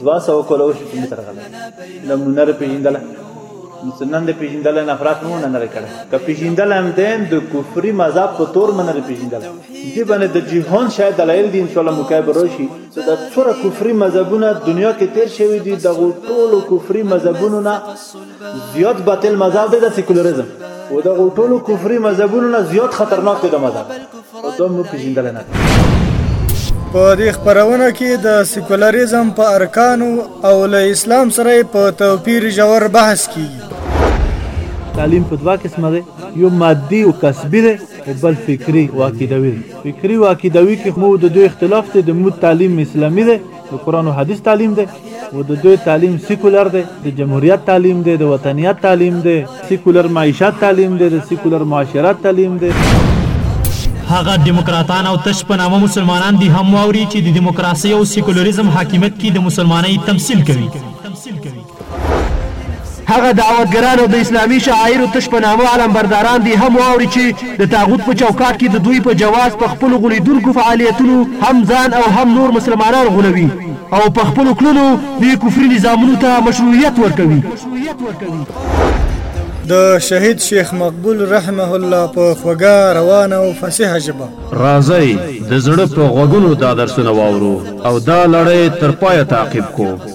دوا سو کولو شي کوم تر غلا نمونه را پیژندل مسلمان د پیژندل نه افراط نه نه لري کړه که پیژندل هم دین د کفري مذهب په تور من لري پیژندل دی باندې د جهان شاید دلایل دي ان شاء الله مکایب راشي چې د څوره کفري مذهبونه دنیا کې تیر شوی دي د ټولو کفري مذهبونو نه زیات باطل مذهب دی د سیکولریزم او د ټولو کفري مذهبونو نه زیات خطرناک دی د مذهب او دوه مو پیژندل نه په دې خبرونه کې د سیکولریزم په ارکانو او له اسلام سره په توپیر ژور بحث کیږي تعلیم په دوا قسمه دی یو مادي او کسبي دی او بل فکری او عقیدوي دی فکری او عقیدوي کې مو د دوی اختلاف دی د مو تعلیم اسلامي دی د قرآن او حدیث تعلیم دی و د دوی تعلیم سیکولر دی د جمهوریت تعلیم دی د وطنیت تعلیم دی سیکولر معیشت تعلیم دی د سیکولر معاشرت تعلیم دی هغه دیموکراتان او تش په نامه مسلمانان دی هم واوري چې د دیموکراسۍ او سیکولریزم حاکمیت کې د مسلمانۍ تمثیل کوي هغه دعوتګران او د اسلامي شعایرو تش په نامه علمبرداران دې هم واوري چې د طاغوت په چوکاټ کې د دوی په جواز په خپلو غولیدونکو فعالیتونو هم ځان او هم نور مسلمانان غولوي او په خپلو کړنو دې کفري نظامونو ته مشروعیت ورکوي د شهید شیخ مقبول رحمه الله په خوږه روانه او فصیحه ژبه راځئ د زړه په غوږونو دا درسونه واورو او دا لړۍ تر پایه تعقیب کو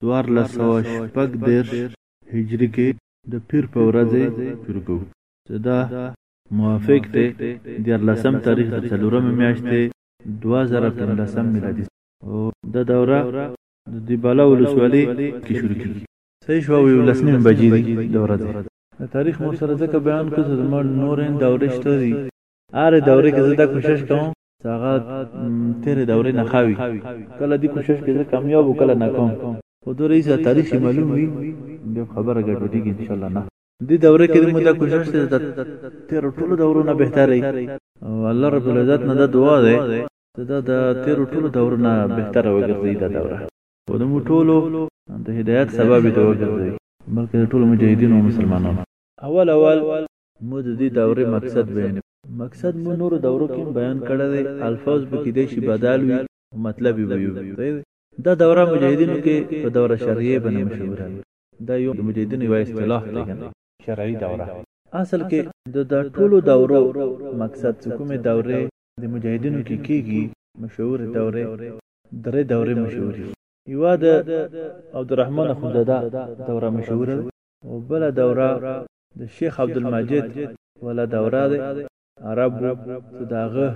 څوارلس سوه شپږ دېرش هجري کې د پیر په ورځې شروع کوو چې دا موافق دی دیارلسم تاریخ د څلورمې میاشتې دوه زره پنځلسم میلادي او دا دوره د دیبالا ولسوالۍ کې شروع کېږي صحیح شوه یو لس نیمې بجې دي د ورځې د تاریخ مو سره ځکه بیان کړو چې زموږ نورې دورې شته دي هرې دورې کې زه دا کوشش کوم هغه تیرې دورې نه خاوي کله دې کوشش کې زه کامیاب او کله ناکام خو د رئیس تاریخ معلوم وي بیا خبره ګډوډېږي ان شاء الله نه دې دوره کې موږ دا کوشش ته د تیر ټولو دورو نه بهتري او الله رب العزت نه دا دعا ده چې دا د تیر ټولو دورو نه بهتره وګرځي دا دوره او د موږ ټولو د هدایت سبب ته وګرځي بلکې د ټولو مجاهدینو او مسلمانانو اول اول مو د دې دورې مقصد بیانوي. مقصد مو نورو دورو کې هم بیان کړی دی، الفاظ به کیدای شي بدل وي خو مطلب یې به یو وي. دا دوره مجاهدینو کې په دوره شرعیه باندې مشهوره ده. دا یو د مجاهدینو یوه اصطلاح ده که نه؟ شرعي دوره. اصل کې د دا ټولو دورو مقصد چې کومې دورې د مجاهدینو کې کیږي، مشهورې دورې، درې دورې مشهورې دي. یوه د عبدالرحمن اخوندزاده دوره مشهوره ده. او بل دوره د شیخ عبدالمجید ولا دوره ده عرب څه داغه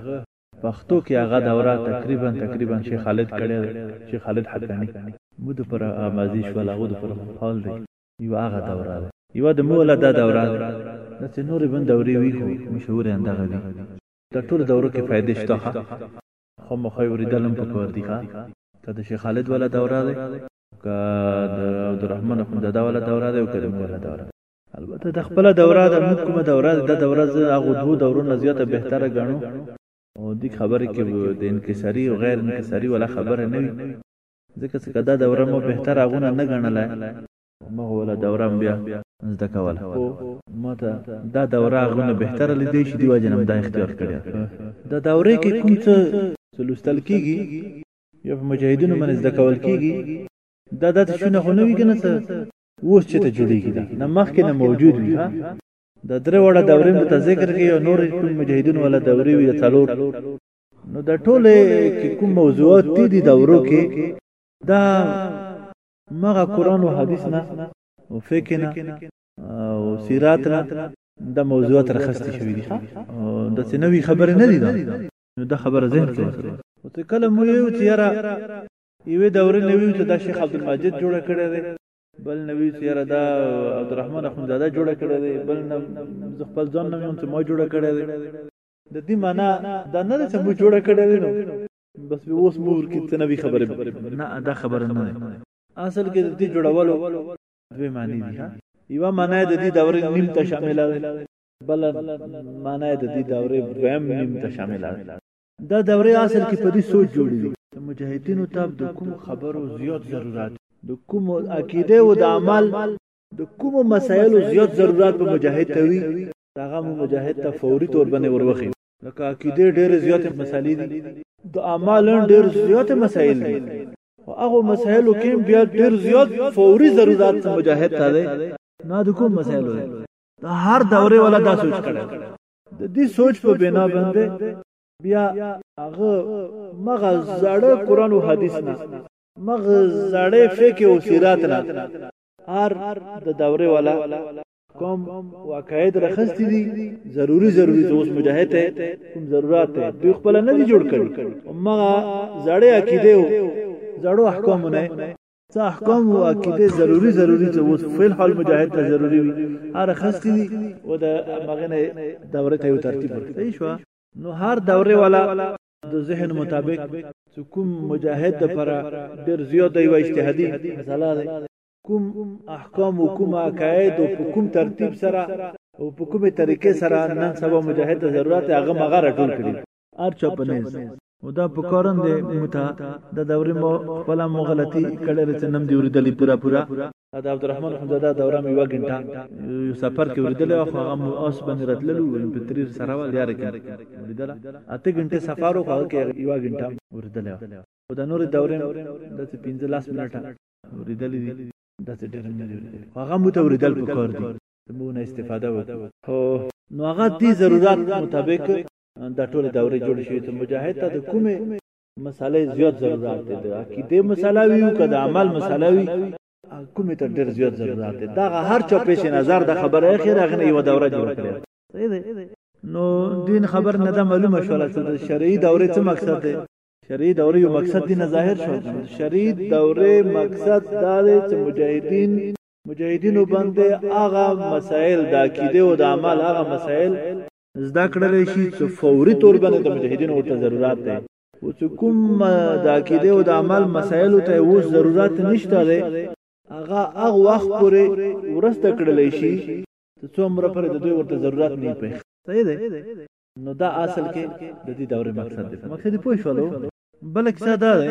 پښتو کې هغه دوره تقریبا تقریبا شیخ خالد کړی شیخ خالد حقانی مو د پر امازی شو لاغو د پر مقال دی یو هغه دوره ده یو د مولا دا دوره ده د څنورې بند دورې وی خو مشهور اندغه دي د ټول دورو کې فائدې شته خو مخه اوریدل هم پکار دي ښا که د شیخ خالد ولا دوره ده که د عبدالرحمن اخوندزاده ولا دوره ده او که د موږ ولا دوره البته د خپل دوره د موږ کومه دوره ده د دوره زه هغه دوه دورو نه زیاته بهتره ګڼو او د خبرې کې د انکساری او غیر انکساری ولا خبره نه وي ځکه چې دا دوره مو بهتره غونه نه ګڼله مغوله دورم بیا زده کول خو ماته دا دوره غونه بهتره لیدې شي دی وجه نم دا اختیار کړی دا دوره کې کوم څه لوستل کیږي یا په مجاهدینو باندې زده کول کیږي دا داسې شونه خو نه وي کنه څه اوس چې ته جوړیږي دا نه مخکې نه موجود وي ها د درې وړه دورې مو ته ذکر کې یو نور کوم مجاهدینو ولا دورې وي د څلور نو د ټوله کې کوم موضوعات دي دورو کې دا مغه قران او حدیث نه او فقه نه او سیرات نه د موضوع تر خسته شوې دي د سنوي خبره نه دي نو دا خبره ذهن کې وسره او ته کله مو یو چیرې یوې دورې نوی چې دا شیخ عبد المجید جوړ کړی دی بل نوی چیرې دا عبد الرحمن اخوندزاده جوړ کړی دی بل نه خپل ځان نه مونږ ته مو جوړ کړی دی د دې معنی دا نه چې مو جوړ کړی دی نو بس به اوس مور کې ته نوی خبره نه دا خبره نه اصل کې د دې جوړولو دوی معنی دي ها یو معنی د دې دورې نیم ته شامل دی بل معنی د دې دورې دویم نیم ته شامل دی دا دورې اصل کې په دې سوچ جوړې دي مجاهدینو ته د کوم خبرو زیات ضرورت د کوم عقیده او د عمل د کوم مسایلو زیات ضرورت په مجاهد ته وي هغه مجاهد ته فوري تور باندې وروخي لکه عقیده ډېر زیات مسالې دي د اعمالن ډېر زیات مسائل دي او هغه مسائلو کې بیا ډېر زیات فوري ضرورت مجاهد ته دی نه د کوم مسائلو دی د هر دورې ولا دا سوچ کړي د دې سوچ په بنا باندې بیا هغه مغه زړه قران او حدیث نه مغه زړه فقه او سیرات نه هر د دورې ولا کوم واقعیت رخصتي دي ضروری ضروری ته اوس مجاهد ته کوم ضرورت ته دوی خپل نه دي جوړ کړي مغه زړې عقیده او زړو احکام نه څه احکام او عقیده ضروری ضروری ته اوس فعل حال مجاهد ته ضروری وي هر خستی دي او د مغه نه دوره ته یو ترتیب ورکړي شو نو هر دوره والا د ذهن مطابق کوم مجاهد لپاره ډیر زیات دی و اجتهادي مسله ده کوم احکام او کوم عقاید او په کوم ترتیب سره او په کومه طریقې سره نن سبا مجاهد ته ضرورت هغه مغه راټول کړي هر چا په نيز او دا په کارن دی متا د دورې مو خپل مو غلطي کړې چې نم دی ورېدلې پورا پورا دا عبدالرحمن خو دا دوره مې یو غنټه یو سفر کې ورېدل او هغه مو اوس باندې راتللو په تریر سره ول یار کې ورېدل اته غنټه سفر وکړ کې یو غنټه ورېدل او دا نور دورې د 15 منټه اوریدل دي د څه ډېر نه دي هغه مو ته اوریدل پکار دي مو نه استفاده وکړو هو نو هغه دي ضرورت مطابق د ټوله دورې جوړ شي ته مجاهد ته د کومه مسالې زیات ضرورت دي د عقیده مسله وي او کده عمل مسله وي کومه ته ډېر زیات ضرورت دي دا هر چا پیش نظر د خبره اخر اغنه یو دوره جوړ کړي صحیح ده نو دین خبر نه ده معلومه شوله چې د شرعي دورې څه مقصد دی شرعي دوره یو مقصد دی نه ظاهر شو شرعي دوره مقصد دا دی چې مجاهدین مجاهدینو باندې هغه مسائل د عقیده او د عمل هغه مسائل زده کړل شي چې فوري تور باندې د مجاهدینو ورته ضرورت دی او چې کوم د عقیده او د عمل مسائل ته اوس ضرورت نشته دی هغه هغه وخت پورې ورسته کړل شي چې څومره پر د دوی ورته ضرورت نه پېښ صحیح دی نو دا اصل کې د دې دورې مقصد دی مقصد یې پوه شولو بله کیسه دا ده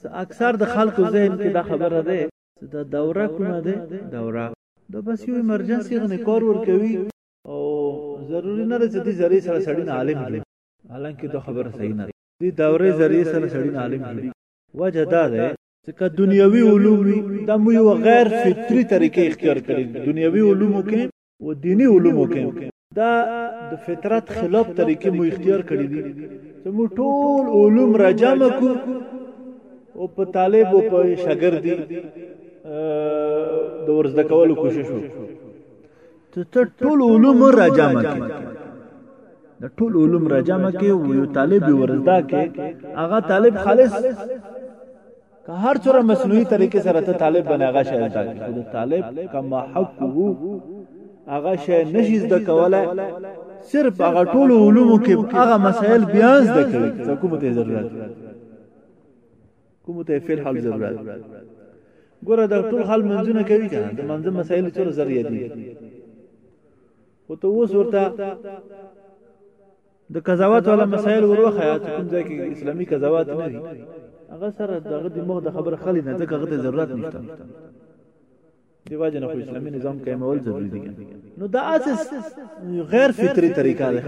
چې اکثر د خلکو ذهن کې دا خبره ده چې دا دوره کومه ده دوره دا بس یو ایمرجنسي غنې کار ورکوي او ضروري نه ده چې دې ذریعې سره سړی نه عالم جوړي حالانکه دا خبره صحیح نه ده دې دورې ذریعې سره سړی نه عالم جوړي وجه دا ده چې که دنیوي علوم وي دا مو یو غیر فطري طریقې اختیار کړي دنیوي علومو کې او دینی علومو کې دا د فطرت خلاف طریقې مو اختیار کړې دي چې مو ټول علوم راجم کو او په طالب او په شاګردي د ورزده کولو کوشش وکړو ته ته ټول علوم راجم کې د ټول علوم راجم کې یو طالب ورزده کې هغه طالب خالص که هر څوره مصنوعي طریقې سره ته طالب باندې هغه شی زده کړې خو د طالب کما حقه هغه شی نشي زده کولای صرف هغه ټول علومو کې هغه مسائل بیا زده کړي چې کوم ته ضرورت کوم ته فعل حل ضرورت ګوره دا ټول حل منځونه کوي کنه د منځ مسائل څوره ضرورت دي خو ته اوس ورته د قضاوت ولا مسائل وروخه چې کوم ځای کې اسلامي قضاوت نه دي هغه سره دغه د مخ د خبر خلی نه ځکه هغه ته ضرورت نشته دی واجه نه خو اسلامي نظام قائمول ضروری دي نو دا اساس غیر فطری طریقه ده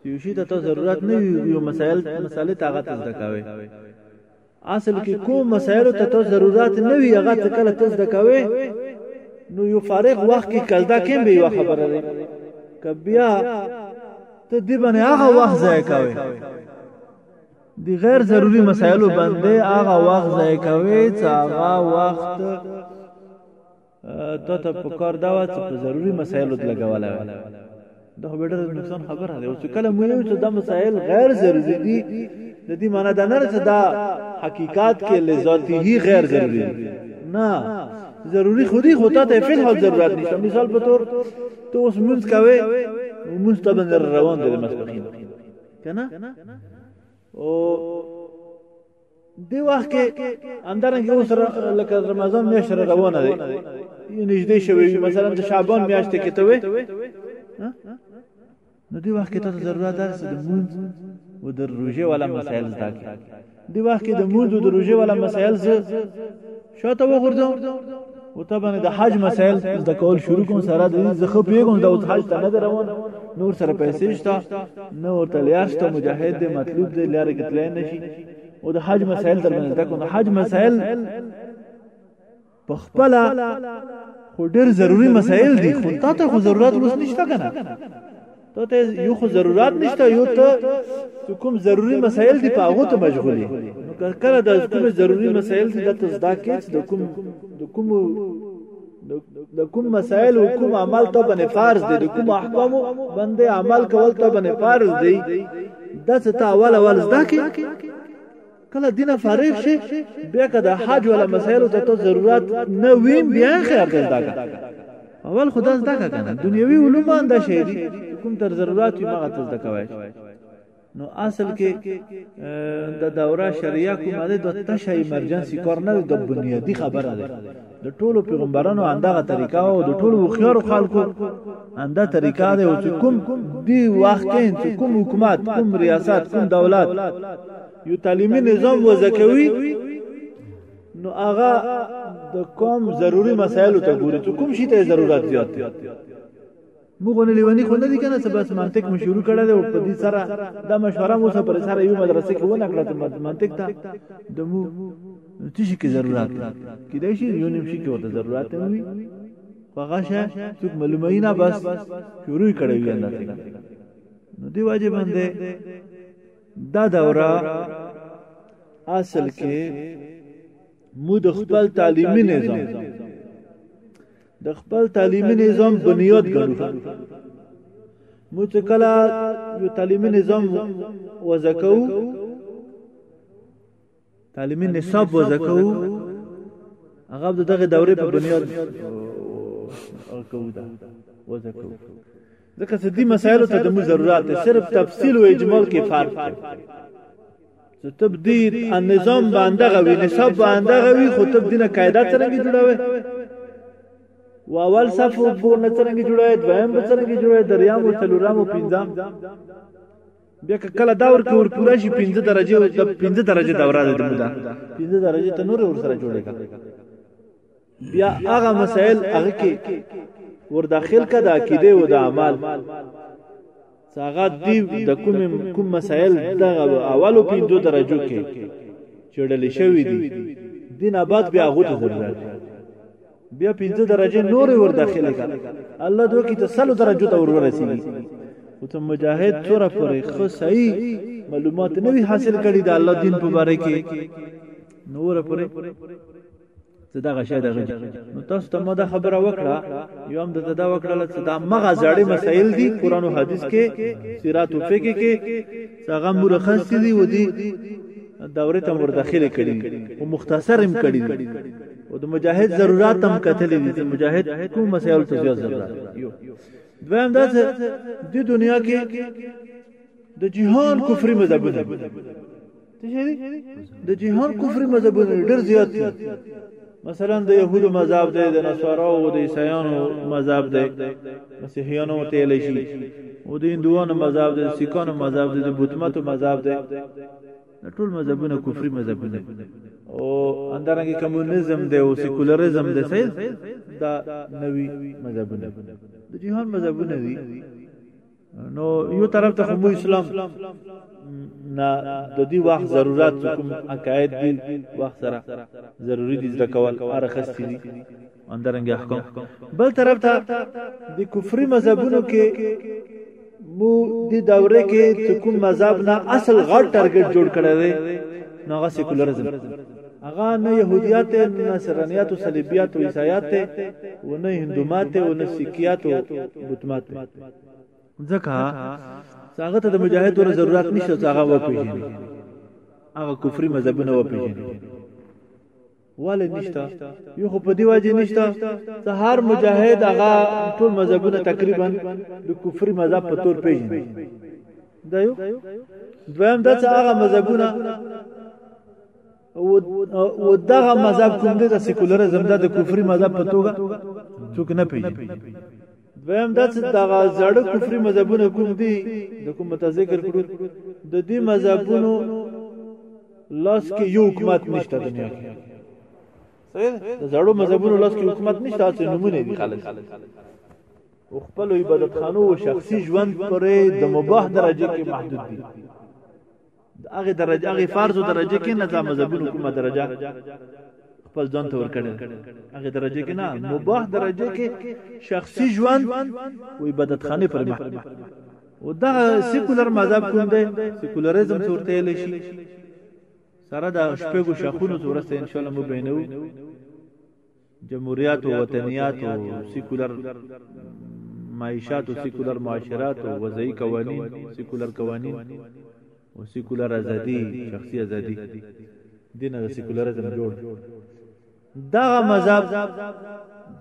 چې یو شی ته ضرورت نه وي یو مسائل مسالې طاقت زده کاوي اصل کې کوم مسایلو ته ته ضرورت نه وي هغه ته کله ته زده کوي نو یو فارغ وخت کې کلدا کېم به یو خبره ده کبیا ته دی باندې هغه وخت ضایع کوي دی غیر ضروری مسایلو باندې هغه وخت ضایع کوي چې هغه وخت ته ته په کار دا وات په ضروری مسایلو ته لګولای دا خو ډېر نقصان خبره ده او چې کله مو یو چې دا مسایل غیر ضروری دي د دې معنی دا نه چې دا حقیقت کې لذاتی هی غیر ضروری دي نه ضروری خودی خو ته ته فل حال ضرورت نشته مثال په تور ته اوس مونږ کوي مونږ ته بندر روان دي مسبخین کنه او دی وخت کې همدارنګه اوس لکه رمضان میاشت روانه ده نږدې شوی مثلا د شعبان میاشت کې ته وې نو دی وخت کې ته ضرورت درس د مونږ او د روزه ولا مسائل زده کې دی وخت کې د مونږ او د روزه ولا مسائل زده شاته وګورځو او ته باندې د حج مسائل د کول شروع کوم سره د زخه پیګم د حج ته نه روان نور سره پیسې شته نو ورته لیار شته مجاهد دی مطلوب دی لیار کې تلای نشي او د حج مسائل در باندې تکو د حج مسائل په خپل خو ډیر ضروری مسائل دي خو تا ته خو ضرورت اوس نشته کنه ته ته یو خو ضرورت نشته یو ته کوم ضروری مسایل دی په هغه ته مشغولې نو کله د کوم ضروری مسایل دی د ته زده کې چې د کوم د کوم د کوم مسائل او کوم عمل ته باندې فرض دي د کوم احکام باندې عمل کول ته باندې فرض دي د څه تا اول اول زده کې کله دینه فارغ شي بیا که د حج ولا مسایلو ته ته ضرورت نه ویم بیا خیر دی زده کا اول خدا زده کا کنه دنیوي علوم انده شي دي کوم تر ضرورت وي مغه ته زده کوي نو اصل کې د دوره شریعه کومه ده د تشه ایمرجنسي کار نه ده د بنیادی خبره ده د ټولو پیغمبرانو اندغه طریقه او د ټولو خيار خلکو انده طریقه ده او چې کوم دی وخت کې چې کوم حکومت کوم ریاست کوم دولت یو تعلیمي نظام وځکوي نو هغه د کوم ضروری مسایلو ته ګوري چې کوم شي ته ضرورت زیات دی موږ نه لیونی خو نه دي کنه څه بس منطق مو شروع کړی دی او په دې سره دا مشوره مو سره پر سره یو مدرسې کې ونه کړه ته منطق ته د مو څه شي کې ضرورت کې دا شي یو نیم شي کې ورته ضرورت وي خو هغه شی څوک معلومه نه بس شروع کړی وي اندازې نو دی واجب باندې دا دوره اصل کې مو د خپل تعلیمي نظام د خپل تعلیمي نظام بنیاد ګڼو مو چې کله یو تعلیمي نظام وزکو تعلیمي نصاب وزکو هغه دغه دورې په بنیاد کوو دا وزکو ځکه چې دې مسایلو ته د مو ضرورت صرف تفصیل او اجمال کې فرق دی ته تبدید ان نظام باندې غوي نسب باندې غوي خو تبدینه قاعده څنګه جوړوي و اول صف په نڅرنګ جوړوي دویم په څنګ جوړوي دریام او تلورام او پنځم بیا کله دا ورکه ور پوره شي 15 درجه د 15 درجه دوره ده مودا 15 درجه ته نور ور سره جوړېږي بیا هغه مسائل هغه کې ور داخل کا د عقیده او د اعمال هغه دی د کوم کوم مسائل د اولو پیندو درجو کې چړل شوی دی دین آباد بیا هغه ته ضرورت بیا پنځه درجه نور ور داخله کا الله دوی کی تسلو درجه ته ور ورسیږي او ته مجاهد تور پرې خو صحیح معلومات نه وی حاصل کړي د الله دین په باره کې نور پرې ته دغه شی دغه نو تاسو ته مو دا خبره وکړه یو هم د دا وکړه چې دا مغه زړې مسائل دي قران او حدیث کې سیرات او فقہ کې څنګه مرخص دي و دي دوره ته ور داخله کړي او مختصر هم کړي او د مجاهد ضرورت هم کتلې دي چې مجاهد کوم مسائل ته زیات ضرورت یو دویم دا چې د دنیا کې د جهان کفري مذهبونه د جهان کفر مذهبونه ډېر زیات دي مثلا د يهودو مذهب دی د نصاراو او د عیسایانو مذهب دی مسیحیانو ته اله شي او د هندوانو مذهب دی سیکانو مذهب دی د بوتمتو مذهب دی ټول مذهبونه کفري مذهبونه او اندرنګي کمونیزم دی او سیکولریزم دی سید دا نوی مذهبونه د جهان مذهبونه دي نو یو طرف ته مو اسلام نه د دې وخت ضرورت کوم عقاید دی وخت سره ضروری دي د کول ارخصتي دي اندرنګ احکام بل طرف ته د کفري مذهبونو کې مو د دوره کې کوم مذهب نه اصل غړ ټارګټ جوړ کړی دی نو هغه سیکولرزم هغه نه يهوديات نه نصرانيات او صلیبيات او عیسایات او نه هندومات او نه سیکیات او بوتمات ځکه هغه ته د مجاهد ور ضرورت نشته چې هغه وپیژني هغه کفري مذهبونه وپیژني ولې نشته یو خو په دی وجه نشته چې هر مجاهد هغه ټول مذهبونه تقریبا د کفري مذهب په تور پیژني دا یو دویم دا چې هغه مذهبونه او دغه مذهب کوم دی د سیکولرزم د کفري مذهب په توګه څوک نه پیژني دویم دا چې دغه زړه کفري مذهبونه کوم دي د کوم متذکر کړو د دې مذهبونو لاس کې یو حکومت نشته دنیا کې د زړو مذهبونو لاس کې حکومت نشته چې نمونه دي خالص او خپل عبادت خانو او شخصي ژوند پرې د مباح درجه کې محدود دي هغه درجه هغه فرض درجه کې نه ځم مذهبونو کومه درجه خپل ځان ته ورکړل هغه درجه کې نه مباح درجه کې شخصي ژوند او عبادت خانه پر مخ او دا سیکولر مذهب کوم دی سیکولریزم صورته لشي سره د شپږو شخونو صورته ان شاء الله مبینو جمهوریت او وطنیات او سیکولر معیشت او سیکولر معاشرات او وضعي قوانین سیکولر قوانین او سیکولر ازادي شخصي ازادي دینه د سیکولرزم جوړ دا مذهب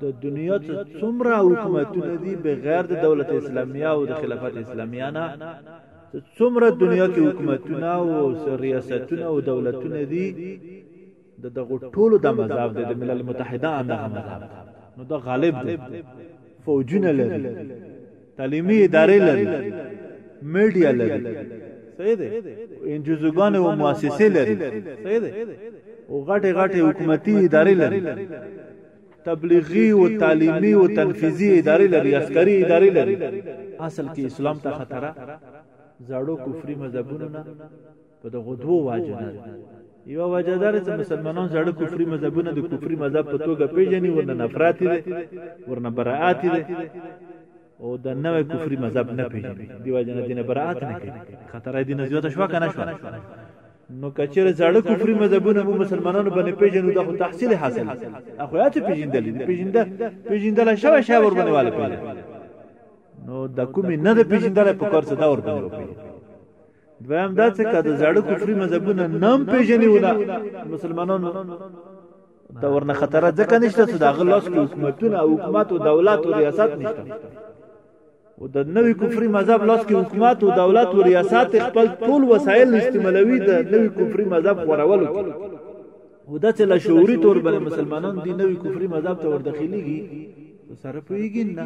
د دنیا ته څومره حکومتونه دي بغیر د دولت اسلامیا او د خلافت اسلامیا نه څومره دنیا کې حکومتونه او ریاستونه او دولتونه دي د دغو ټولو د مذاب دی د ملل متحده ان دغه مذاب دی نو دا غالب دی فوجونه لري تعلیمي ادارې لري میډیا لري صحیح دی انجوزګان او مؤسسې لري صحیح دی او غټه غټه حکومتي ادارې لري تبلیغي او تعلیمي او تنفیذي ادارې لري عسکري ادارې لري اصل کې اسلام ته خطر زړو کفري مذهبونو نه په دغه دوو واجنه یو وجدار چې مسلمانان زړه کفري مذهبونه د کفري مذهب په توګه پیژني ورنه نفرت دي ورنه برائات دي او د نوې کفري مذهب نه پیژني دی وجنه دین برائات نه کوي خطر دین زیات شو کنه شو نو کچره زړه کفري مذهبونه مو مسلمانانو باندې پیژنو د خو تحصیل حاصل اخو یاته پیژندل پیژندل پیژندل شوه شوه ور باندې واله پیژندل نو د کومې نه د پیژندل په کار څه دا ور باندې وپیژني دویم دا چې کده زړه کفري مذهبونه نام پیژني ولا مسلمانانو دا ورنه خطر ځکه نشته چې دا غلاس کې حکومتونه او حکومت او دولت او ریاست نشته او د نوې کفري مذهب لاس کې حکومت او دولت او ریاست خپل ټول وسایل استعمالوي د نوې کفري مذهب خورولو او دا چې لا شعوري تور بل مسلمانان دی نوې کفري مذهب ته ورداخليږي سره پويږي نه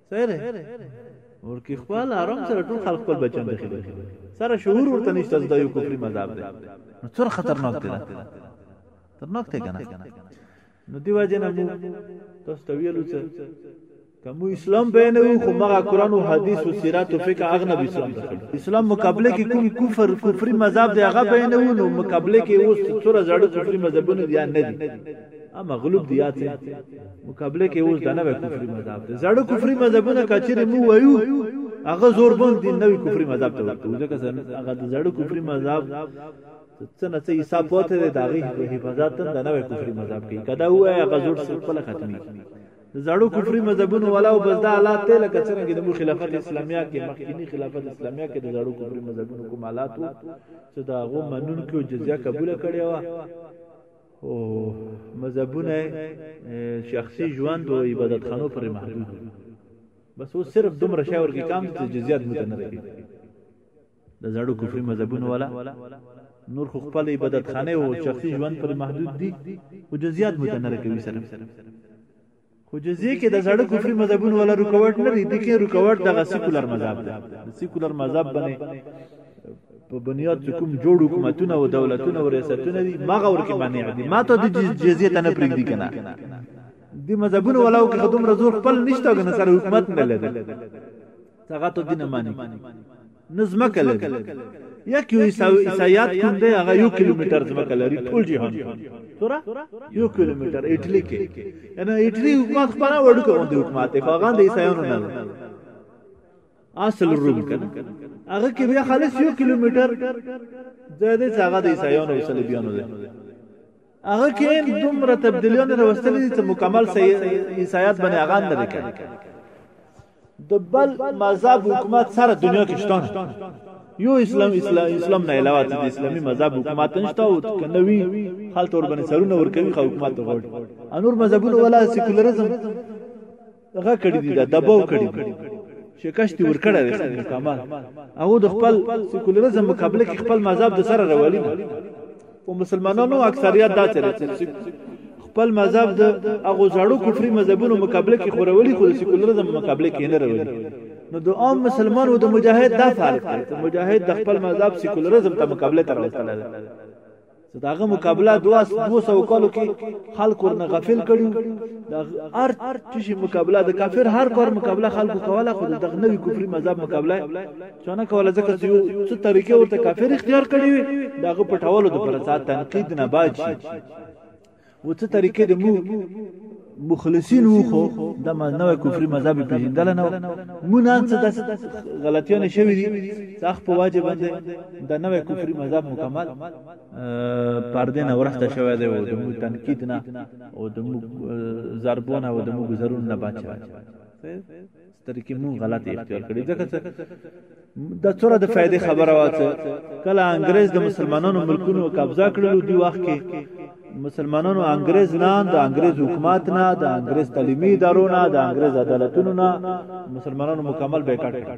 سره ورکی خپل آرام سره ټول خلک خپل بچان د خېل سره شعور ورته نشته زدا یو کفري مذهب دی نو څور خطرناک دی خطرناک دی کنه نو دی واجه نه مو تاسو ته ویلو څه کوم اسلام به نه وو خو مغه قران او حدیث او سیرت او فقه اغنب اسلام دخل اسلام مقابله کې کوم کفر کفري مذهب دی هغه به نه وو نو مقابله کې اوس څور زړه کفري مذهبونه دی نه دي اما غلوب دی یاته مقابله کې اوس دا نه کفري مذهب دی زړه کفري مذهبونه کچري مو وایو هغه زور بند دي نوې کفري مذهب ته ورته ځکه هغه د زړه کفري مذهب څه نه څه حساب پوته دی داغي حفاظت تن د نوې کفري مذهب کې کدا هوا هغه زور خپل ختمي زړو کفري مذهبونو والا او بس دا حالات ته لکه څنګه د خلافت اسلامیه کې مخکینی خلافت اسلامیه کې د زړو کفري مذهبونو کوم حالات وو چې دا غو منون کې جزيه قبول کړي وا او مذهبونه شخصي ژوند او عبادت خانو پر محدود بس اوس صرف دومره شاور کې کام چې جزيات مونته نه راکې د زړو کفري مذهبونو والا نور خو خپل عبادت خانه او شخصي ژوند پر محدود دي او جزيات مونته نه راکوي صرف خو جزیه کې د زړه کفري مذهبونو ولا رکاوټ نه دی د کې رکاوټ دغه سیکولر مذهب دی سیکولر مذهب باندې په بنیاد چې کوم جوړ حکومتونه او دولتونه او ریاستونه دي مغه ورکه باندې دي ما ته د جزیه ته نه پرېږدي کنه د مذهبونو ولاو کې خدوم رزور خپل نشته غن سره حکومت نه لري څنګه ته دینه مانی نه ځمکه لري یک یو عیسایات کوم دی هغه یو کیلومتر ځمکه لري ټول جهان تورا یو کیلومتر اټلی کې یعنی اټلی حکومت خپل وړو کوم دی حکومت په هغه د عیسایانو نه اصل روم کنه هغه کې بیا خالص یو کیلومتر زیاده څنګه د عیسایانو او صلیبیانو دی هغه کې دومره تبدیلیونه راوستلې چې مکمل عیسایات باندې هغه نه لري د بل مذهب حکومت سره دنیا کې شته یو اسلام اسلام اسلام نه علاوه د اسلامي مذهب حکومت نشته او کنوي خلک ور باندې سرونه ور کوي خو حکومت غوړ انور مذهبونه ولا سیکولریزم هغه کړی دی دا دباو کړی شکشتي ور کړی دی کمال هغه د خپل سیکولریزم مقابله کې خپل مذهب د سره راولي په مسلمانانو اکثریت دا چره چې خپل مذهب د هغه زړو کفري مذهبونو مقابله کې خورولي خو د سیکولرزم مقابله کې نه راولي نو د عام مسلمان او د مجاهد دا فرق دی چې مجاهد د خپل مذهب سیکولرزم ته مقابله تر وسله ده چې داغه مقابله 200 کالو کې خلک ورنه غفل کړي د هر چیز مقابله د کافر هر کار مقابله خلکو کوله خو دغه نوې کفري مذهب مقابله چونه کوله ځکه چې یو څه طریقې ورته کافر اختیار کړې وي داغه پټولو د پرسا تنقید نه باج شي و څه طریقې د مو مخلصین وو خو د نوې کفري مذهب پیژندل نه مو نه څه د غلطیونه شوې دي ځخ په واجب باندې د نوې کفري مذهب مکمل پردې نه ورسته شوې دی او د مو تنقید نه او د مو ضربونه او د مو گذرون نه بچا تر کې مون غلط اختیار کړی ځکه چې د څوره د فائدې خبره واته کله انګريز د مسلمانانو ملکونو قبضه کړلو دی وخت کې مسلمانانو انګريز نه د انګريز حکومت نه د انګريز تعلیمي ادارو نه د انګريز عدالتونو نه مسلمانانو مکمل بیکاټ کړ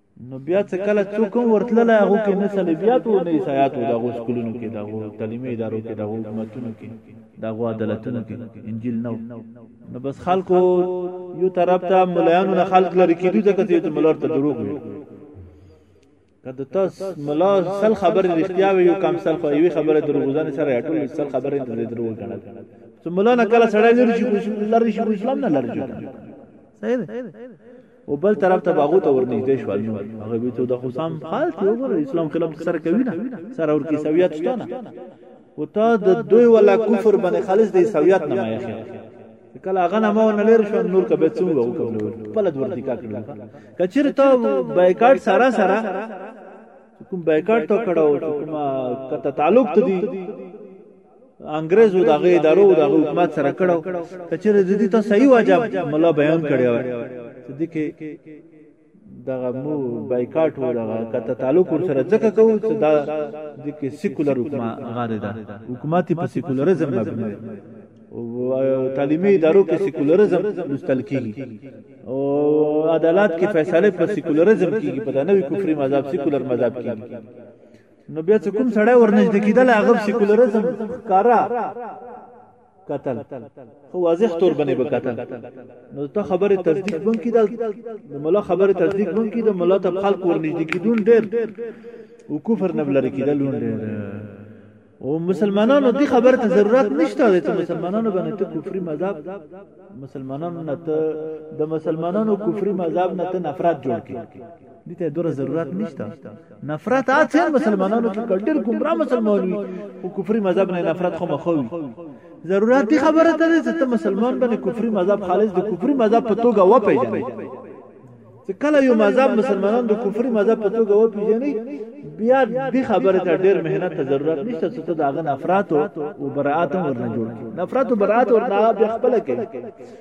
نو بیا څه کله څوک ورتلل هغه کې نه صلیبیات او نه عیسایات او دغه سکولونو کې دغه تعلیمي ادارو کې دغه حکومتونو کې دغه عدالتونو کې انجیل نو نو بس خلکو یو طرف ته ملایانو نه خلک لري کېدو ځکه چې ملار ته دروغ وي کله تاسو ملا سل خبره رښتیا وي یو کم سل خو یوې خبره دروغجن سره ټول سل خبره د دروغ ګڼل څو ملا نه کله سړی لري شي لري شي اسلام نه لري شي صحیح او بل طرف ته باغو ته ورنږدې شول نو هغه به ته د حسام حال ته وګوره اسلام خلاف سره کوي نه سره ور کې سویات شته نه او ته د دوی ولا کفر باندې خالص د سویات نه ما یخه کله هغه نه مو نه لیر شو نور کبه څنګه وکړو په لد ورتي کا کړو کچیر ته بایکاټ سارا سارا کوم بایکاټ ته کړو کوم کته تعلق ته دی انګريزو د غي ادارو د حکومت سره کړو کچره د دې ته صحیح واجب مله بیان کړی و چې د کې دغه مو بایکاټ و دغه کته تعلق سره ځکه کو چې دا د کې سیکولر حکومت غاره ده حکومت په سیکولرزم مبني او تعلیمي ادارو کې سیکولرزم مستل کیږي او عدالت کې فیصله په سیکولرزم کیږي په دا نوې کفري مذهب سیکولر مذهب کیږي نو بیا چې کوم سړی ورنږدې کیدل هغه سیکولریزم کارا قتل خو واضح تور باندې به قتل نو ته خبره تصدیق بون کیدل د مولا خبره تصدیق بون کیدل مولا ته خلق ورنږدې کیدون ډیر او کفر نه بلری کیدل ډیر او مسلمانانو دی خبر ته ضرورت نشته دی ته مسلمانانو باندې ته کفري مذهب مسلمانانو نه ته د مسلمانانو کفري مذهب نه ته نفرت جوړ کی دي ته دوره ضرورت نشته نفرت اته مسلمانانو کې کډیر ګمرا مسلمان وي او کفري مذهب نه نفرت خو مخوي ضرورت دي خبره ته ده چې مسلمان باندې کفري مذهب خالص د کفري مذهب په توګه و پیژني چې کله یو مذهب مسلمانان د کفري مذهب په توګه و پیژني بیا دې خبره ته ډېر مهنت ته ضرورت نشته چې ته دا غن افراط او برائات ورنه جوړ کړي نفرت او برائات ورنه بیا خپل کړي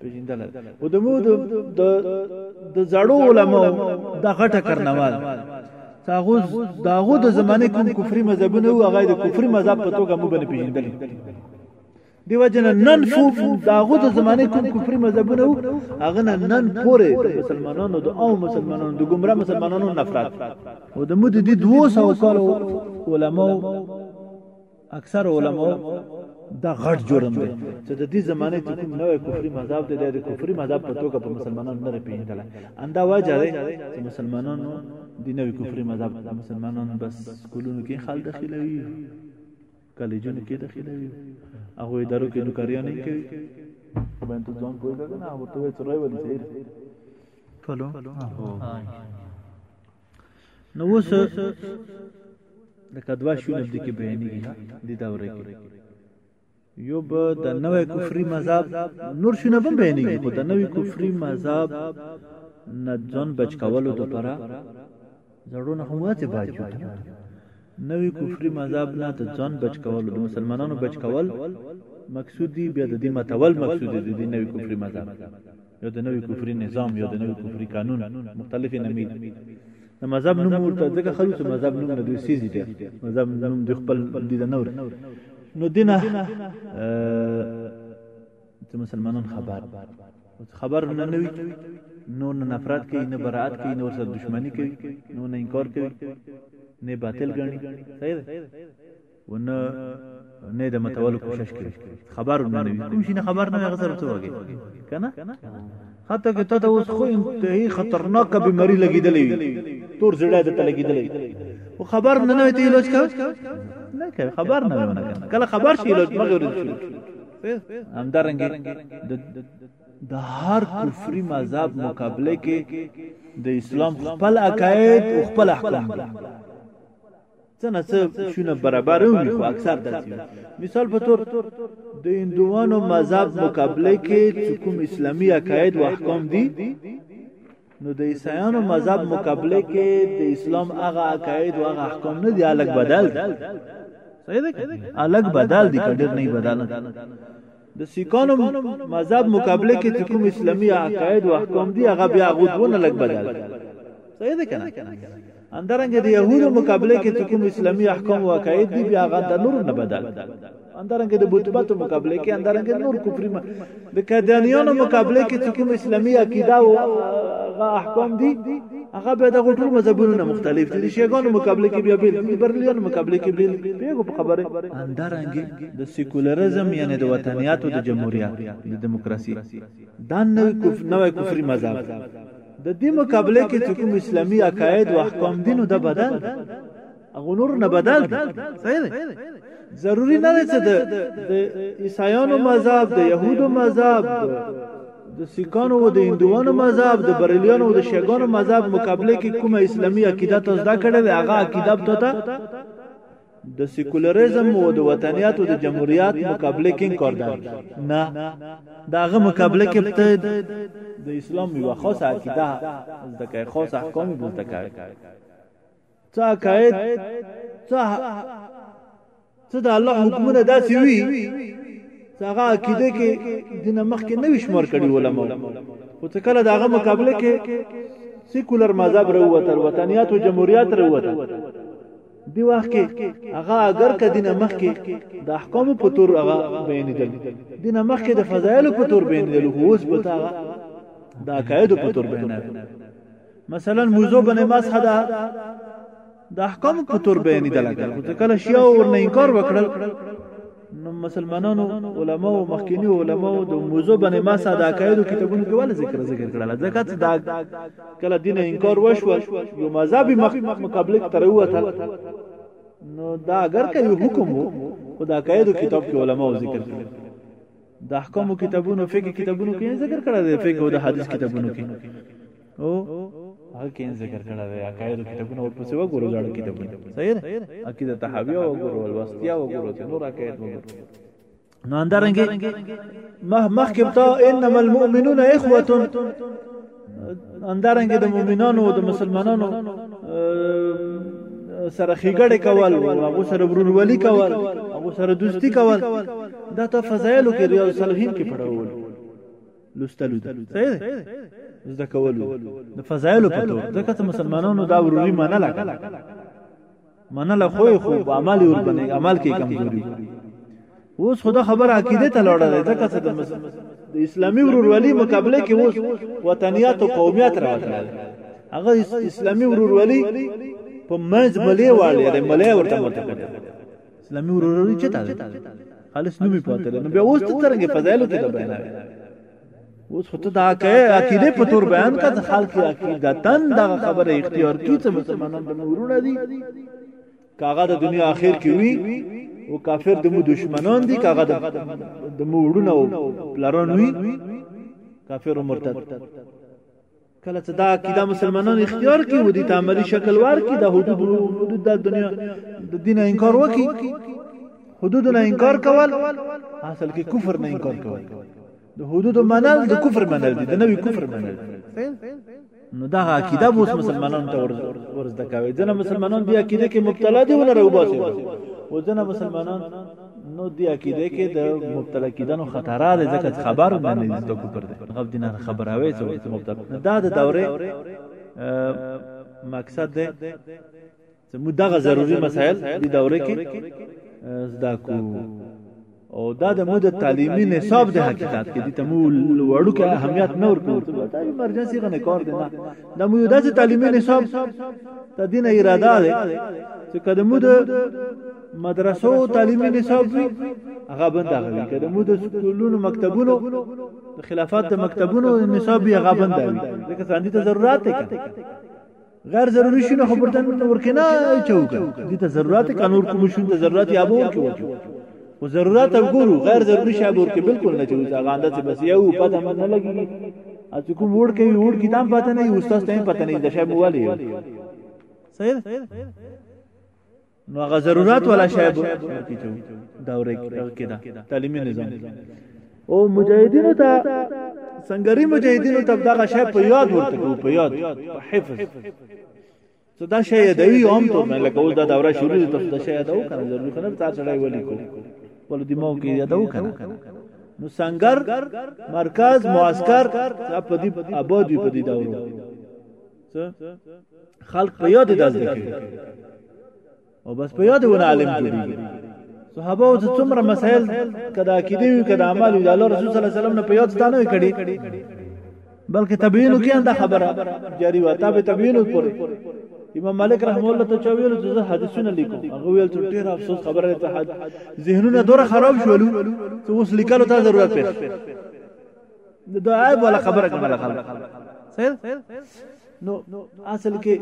پیژندل او د مو د د زړو علماء د غټه کرنوال تاغو داغو د زمانه کوم کفري مذهبونه او هغه د کفري مذهب په توګه مو بنه پیژندل دیو جن نن فو داغو د زمانه کوم کفري مذهبونه او هغه نن پورې مسلمانانو د او مسلمانانو د ګمرا مسلمانانو نفرت او د مو د 200 کالو علماء اکثر علماء دا غټ جرم دی چې د دې زمانه چې کوم نوې کفري مذهب دی د کفري مذهب په توګه په مسلمانانو نه پیژندل اندا وجه دی چې مسلمانانو د نوې کفري مذهب مسلمانانو بس سکولونو کې خال داخلوي کالجونو کې داخلوي هغه ادارو کې نوکریان نه کوي باندې ته ځان پوهیږي نه ورته وایي چې راوړي فلو نو اوس د کدوا شونه د کې بیانېږي د دوره کې یو به د نوې کفري مذهب نور شونه به بیانېږي خو د نوې کفري مذهب نه ځان بچ کولو لپاره زړونه هم وځي باجو نوې کفري مذهب نه د ځان بچ کولو د مسلمانانو بچ کول مقصودی بیا د دې متول مقصودی د دې نوې کفري مذهب یو د نوې کفري نظام یو د نوې کفري قانون مختلفې نمې د مذهب نوم ورته ځکه خلک چې مذهب نوم نه دوی سیزي دی مذهب نوم د خپل دي د نور نو دینه چې مسلمانان خبر خبر نه نوي نو نه نفرت کوي نه برائت کوي نه ورسره دښمنی کوي نو نه انکار کوي نه باطل ګڼي صحیح ده و نه نه د متول کوشش کوي خبر نه وي کوم شي نه خبر نه غزر ته وږي کنه حتی که ته د اوس خو انتهایی خطرناک بیماری لګیدلې وي تور زړه ته لګیدلې او خبر نه نه ته علاج کا نه کوي خبر نه ونه کنه کله خبر شي علاج مګر همدارنګ د د هر کفري مذهب مقابله کې د اسلام خپل عقاید او خپل احکام دي څه نه څه شونه برابر وي خو اکثر داسې وي مثال په تور د هندوانو مذهب مقابله کې چې کوم اسلامي عقاید او احکام دي نو د عیسایانو مذهب مقابله کې د اسلام هغه عقاید او هغه احکام نه دي الګ بدل صحیح ده الګ بدل دي کډیر نه بدل د سیکانو مذهب مقابله کې چې کوم اسلامي عقاید او احکام دي هغه بیا غوډونه لګ بدل صحیح ده کنه اندرنګ د يهودو مقابله کې چې کوم اسلامي احکام او عقاید دي بیا هغه د نور نه بدل اندرنګ د بوتباتو مقابله کې اندرنګ نور کفري ما د کدانیانو مقابله کې چې کوم اسلامي عقیده او احکام دي هغه به د غټو مذهبونو نه مختلف دي شیګانو مقابله کې بیا بیل دي برلیانو مقابله کې بیل پیغو خبره اندرنګ د سیکولرزم یعنی د وطنیات او د جمهوریت د دیموکراسي دا نوې کف نوې کفري مذهب د دې مقابله کې چې کوم اسلامي عقاید او احکام دین د بدل هغه نور نه بدل صحیح دی ضروری نه دی چې د عیسایانو مذهب د يهودو مذهب د سیکانو او د هندوانو مذهب د بریلیانو او د شیګانو مذهب مقابله کې کومه اسلامي عقیده تاسو دا کړې هغه عقیده ته د سیکولریزم او د وطنیاتو د جمهوریت مقابله کې کاردان نه داغه مقابله کې ته د اسلام یو خاصه عقیده د کې خاص احکام د تکای څه عقاید څه څه د الله حکمونه داسي وی څه هغه عقیده کې دنه مخ کې نوې شمار کړي علماء خو څه کله داغه مقابله کې سیکولر مذهب وروته وطنیاتو جمهوریت وروته دی وخت کې هغه اگر کدینه مخ کې د احکام په تور هغه بیانېدل دینه مخ کې د فضایل په تور بیانېدل خو اوس په تا د عقاید په تور بیانېدل مثلا موضوع بنه ماسخ دا د احکام په تور بیانېدل کله شیعه ورنه انکار وکړل نو مسلمانانو علما او مخکینی علما او د موضوع باندې ما ساده کایرو کتابونو کې ول ذکر ذکر کړل ځکه چې دا کله دین انکار وشو یو مذهبي مقابله تر وته نو دا اگر که یو حکم وو خدا کایرو کتاب کې علما او ذکر کړل د احکام کتابونو فقہ کتابونو کې ذکر کړل د فقہ او د حدیث کتابونو کې او هغه کین ذکر کړه دی عقاید کتابونه ورپسې وګورو ځړ کتابونه صحیح ده عقیده تحویه وګورو الوستیا وګورو چې نور عقاید وګورو نو اندرنګي مخ مخ کې تا انما المؤمنون اخوه اندرنګي د مؤمنانو او د مسلمانانو سره خېګړې کول هغه سره ورورولي کول هغه سره دوستی کول دا ته فضایلو کې ریاض صالحین کې پڑھول لستلو ده صحیح ده زده کولو د فضایلو په تور ځکه چې مسلمانانو دا وروري منله منله خو خو په عمل ور باندې عمل کې کمزوري اوس خدا خبر عقیده ته لوړه ده ځکه چې د اسلامي ورورولي مقابله کې اوس وطنیات او قومیت راغله هغه اسلامي ورورولي په منځ ملي والي ملي ورته متکړه اسلامي ورورولي چې تا خالص نومي پاتې نو بیا اوس ته څنګه فضایلو کې د بیان اوس خو ته دا کې عقیده په تور بیان کا ته خلک عقیده تن دا خبره اختیار کی چې مسلمانان به ورونه دي کاغه د دنیا اخر کې وي او کافر د مو دشمنان دي کاغه د مو ورونه او پلاران وي کافر او مرتد کله چې دا عقیده مسلمانان اختیار کړي او د تعاملي شکل ورکړي د حدود حدود د دنیا د دین انکار وکړي حدود نه انکار کول اصل کې کفر نه انکار کول د حدود منل د کفر منل دي د نوې کفر منل نو دا عقیده اوس مسلمانان ته ورز د کوي ځنه مسلمانان بیا عقیده کې مبتلا دي ونه راوباسي او ځنه مسلمانان نو دی عقیده کې د مبتلا کیدنو خطر دی ځکه خبر نه نه د کوپر دی غب دینه خبراوي چې مبتلا دا د دوره مقصد دی چې موږ دغه ضروری مسایل د دوره کې زده کو او دا د مود تعلیمی نصاب د حقیقت کې دي ته مو وړو کې اهمیت نه ورکو دا ایمرجنسي غنه کار دی نه د مو د تعلیمی نصاب ته دینه اراده ده چې کله مود مدرسو تعلیمي نصاب وي هغه بند هغه وي کله مو د سکولونو مکتبونو د خلافات د مکتبونو نصاب یې هغه بند وي ځکه ساندي ته ضرورت دی غیر ضروري شونه خبر ته ورکنه چوک دي ته ضرورت قانون کوم شون ته ضرورت یا به ورکو او ضرورت وګورو غیر ضروري شابه ورکه بالکل نه چوز هغه انداز بس یو پته نه لګي از کوم وړ کوي وړ کی تام پته نه یو استاد ته پته نه د شابه والی صحیح نو هغه ضرورت ولا شایب کې چو دا ورې کې دا تعلیمي نظام او مجاهدینو ته سنگری مجاهدینو ته دغه شی په یاد ورته کو په یاد په حفظ ته دا شی یادوي هم ته مې لکه اوس دا دوره شروع ته دا شی یادو کنه ضروري کنه تا سره ویلی کو ول دماغ کې یادو کنه نو سنگر مرکز معسكر په دې آباد په دې دورو خلق په یاد د ذکر او بس په یاد ونه عالم جوړیږي صحابه او څومره مسائل کدا کیدی وی کدا عمل د الله رسول صلی الله علیه وسلم نه په یاد ستانه کړي بلکې تبیینو کې انده خبره جاری و تابع تبیینو پر امام مالک رحم الله ته چویل چې زه حدیثونه لیکم هغه ویل چې ډیر افسوس خبره ده ذهنونه دور خراب شول چې اوس لیکلو ته ضرورت پیښ د دعای بوله خبره کومه ده خلک صحیح نو اصل کې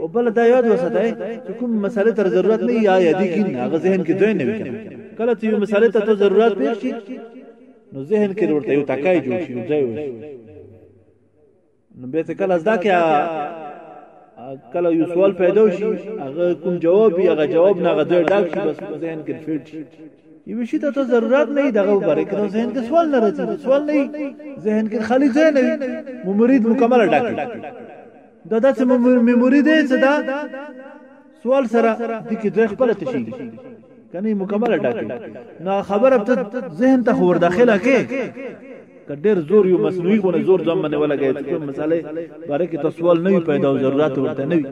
او بل دا یاد وساته چې کوم مسله تر ضرورت نه یا یادی کې نه غو ذهن کې دوی نه وي کله چې یو مسله ته ضرورت پیښ شي نو ذهن کې ورته یو تکای جوړ شي ځای وشي نو به ته کله زده کې کله یو سوال پیدا شي هغه کوم جواب یې هغه جواب نه غدې ډاک شي بس ذهن کې فټ شي یو شي ته ته ضرورت نه دی دغه باره کې ذهن کې سوال نه راځي سوال نه ذهن کې خالی ځای نه وي مرید مکمل ډاک دا داسې میموري دی چې دا سوال سره د کې ځای خپل تشيږي کني مکمل ډاکي نو خبره ته ذهن ته خور داخله کې کډیر زور یو مصنوعي غو نه زور ځم باندې ولګي چې مسالې باره کې تسوال نه پیدا او ضرورت ورته نه وي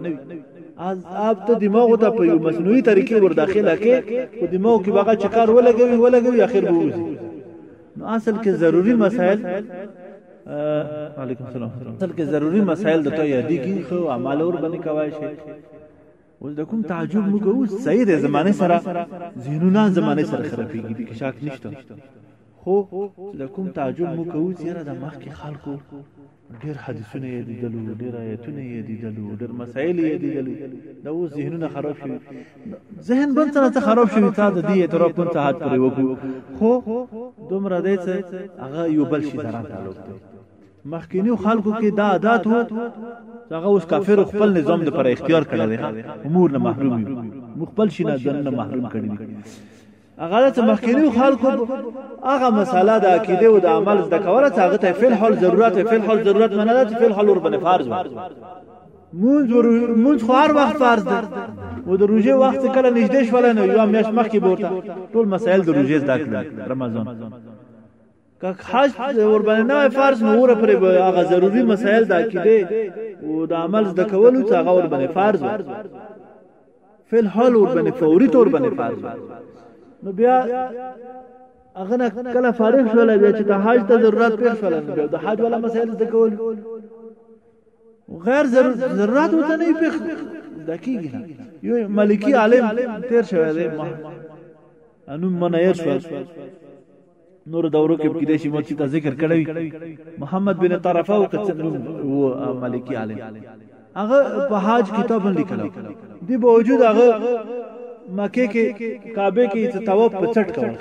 از اپ ته دماغ ته په یو مصنوعي طریقې ور داخله کې او دماغ کې بغا چکار ولګوي ولګوي اخر به وځي نو اصل کې ضروری مسائل علیکم السلام اصل کې ضروری مسائل د تو یادی کی خو عمل اور باندې کوي شي اوس د کوم تعجب مو کو صحیح د زمانه سره ذهنونه زمانه سره خرابېږي به کې شک نشته خو د کوم تعجب مو کو چې را د مخ کې خلکو ډېر حدیثونه یې دیدلو ډېر آیتونه یې دیدلو ډېر مسائل یې دیدلو دا اوس ذهنونه خراب شوي ذهن بن سره څه خراب شوی تا د دې اعتراف بن ته حد پرې وکړو خو دومره دی چې هغه یو بل شي سره تعلق دی مخکینی خلکو کې دا عادت وو هغه اوس کافر خپل نظام د پر اختیار کړی دی امور نه محروم مخبل شي نه جن نه محروم کړی دی هغه د مخکینو خلکو هغه مساله د عقیده او د عمل د کوله هغه ته فل حل ضرورت فل حل ضرورت منه ده فل حل ور باندې فرض مونږ مونږ خو هر وخت فرض ده او د روزه وخت کله نږدې شول نه یو میاش مخکې بورته ټول مسائل د روزه زده کړل رمضان که حج ور باندې نه فرض نو ور پر هغه ضروری مسائل د عقیده او د عمل د کولو څخه ور باندې فرض فل حال ور باندې فوري تور باندې فرض نو بیا هغه نه کله فارغ شول بیا چې د حج ته ضرورت پیښ شول نو بیا د حج ولا مسائل د کول غیر ضرورت وته نه پیښ دقیق نه یو ملکی عالم تیر شوی دی انو منیر شوی نور دورو کې کې دشي مو چې ذکر کړی محمد بن طرفه او کڅنون او ملکی عالم هغه په حاج کتاب لیکلو دی به وجود هغه مکه کې کعبه کې چې طواف په چټ کول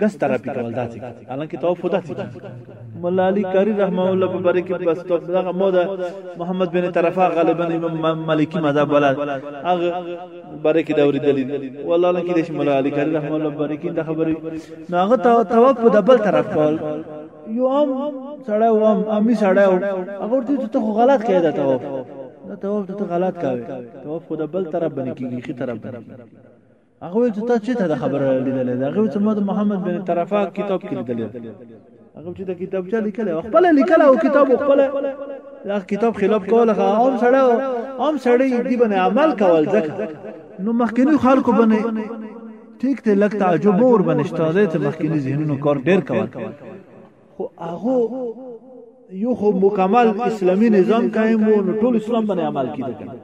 غس طرف کول داسې حالانکه طواف خدا سي مولا علي قاری رحمه الله په باره کې بس تو دغه موده محمد بن طرفه غالبا امام مالکی مذهب ولا هغه باره کې دا ورېدلې والله لکه دې شمال علي کریم رحم الله باره کې دا خبرې نو هغه توقع په دبل طرف کول یو هم سړی و هم امي سړی و هغه ورته ته خو غلط کړی دا ته دا ته ورته ته غلط کاوه ته خو د بل طرف باندې کیږي خي طرف باندې هغه ته ته چې ته خبره لیدلې دا هغه ته محمد بن طرفه کتاب کې لیدلې هغه چې د کتاب چا لیکل او خپل لیکل او کتاب خپل دا کتاب خلاف کول هغه هم سره هم سره دی باندې عمل کول ځکه نو مخکنی خلکو باندې ټیک ته لک تعجب اور بنشتاده ته مخکنی ذهنونو کار ډیر کول خو هغه یو خو مکمل اسلامی نظام قائم وو نو ټول اسلام باندې عمل کیده کنه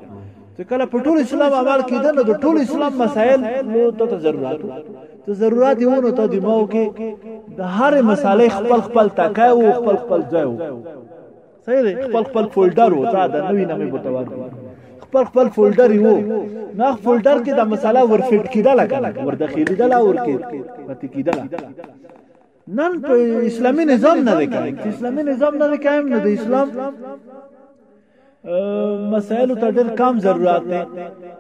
چې کله په ټول اسلام عمل کیده نو د ټول اسلام مسائل نو ته ضرورت ته ضرورت یو نو ته دماغ کې د هر مسالې خپل خپل تکای وو خپل خپل ځای وو صحیح دی خپل خپل فولډر وو دا د نوې نوې بوتوار خپل خپل فولډر یو نه فولډر کې د مساله ورفټ کیدله کنه ورده خېدله ورکې پاتې کیدله نن په اسلامي نظام نه دی قائم چې اسلامي نظام نه دی قائم نو د اسلام مسائل ته ډېر کم ضرورت دی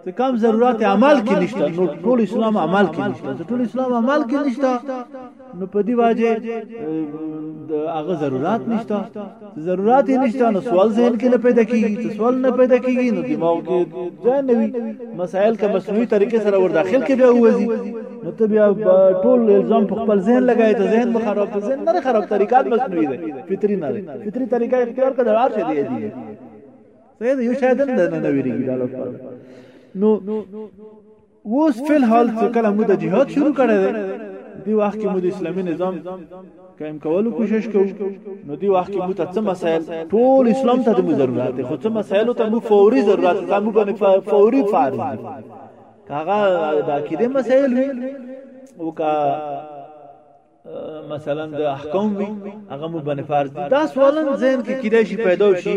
ته کم ضرورت عمل کې نشته نو ټول اسلام عمل کې نشته ټول اسلام عمل کې نشته نو په دی واجه د هغه ضرورت نشته ضرورت یې نشته نو سوال ذهن کې نه پیدا کیږي چې سوال نه پیدا کیږي نو دماغ کې ځای نه وي مسائل که مصنوعي طریقې سره ور داخل کې بیا وځي نو ته بیا ټول الزام په خپل ذهن لګای ته ذهن به خراب ته ذهن نه خراب طریقات مصنوعي دي فطري نه دي فطري طریقه اختیار کړه هر څه دی دی سید یو شاید نه نه ویریږي دا لوستل نو اوس فل حال چې کله مو د جهاد شروع کړی دی دی وخت کې مو د اسلامي نظام قائم کولو کوشش کوو نو دی وخت کې مو ته څه مسائل ټول اسلام ته د مو ضرورت دی خو څه مسائل ته مو فوري ضرورت دی مو باندې فوري فرض دی هغه د عقیده مسائل وي او کا مثلا د احکام وي هغه مو باندې فرض دي دا سوال ذهن کې کیدای شي پیدا شي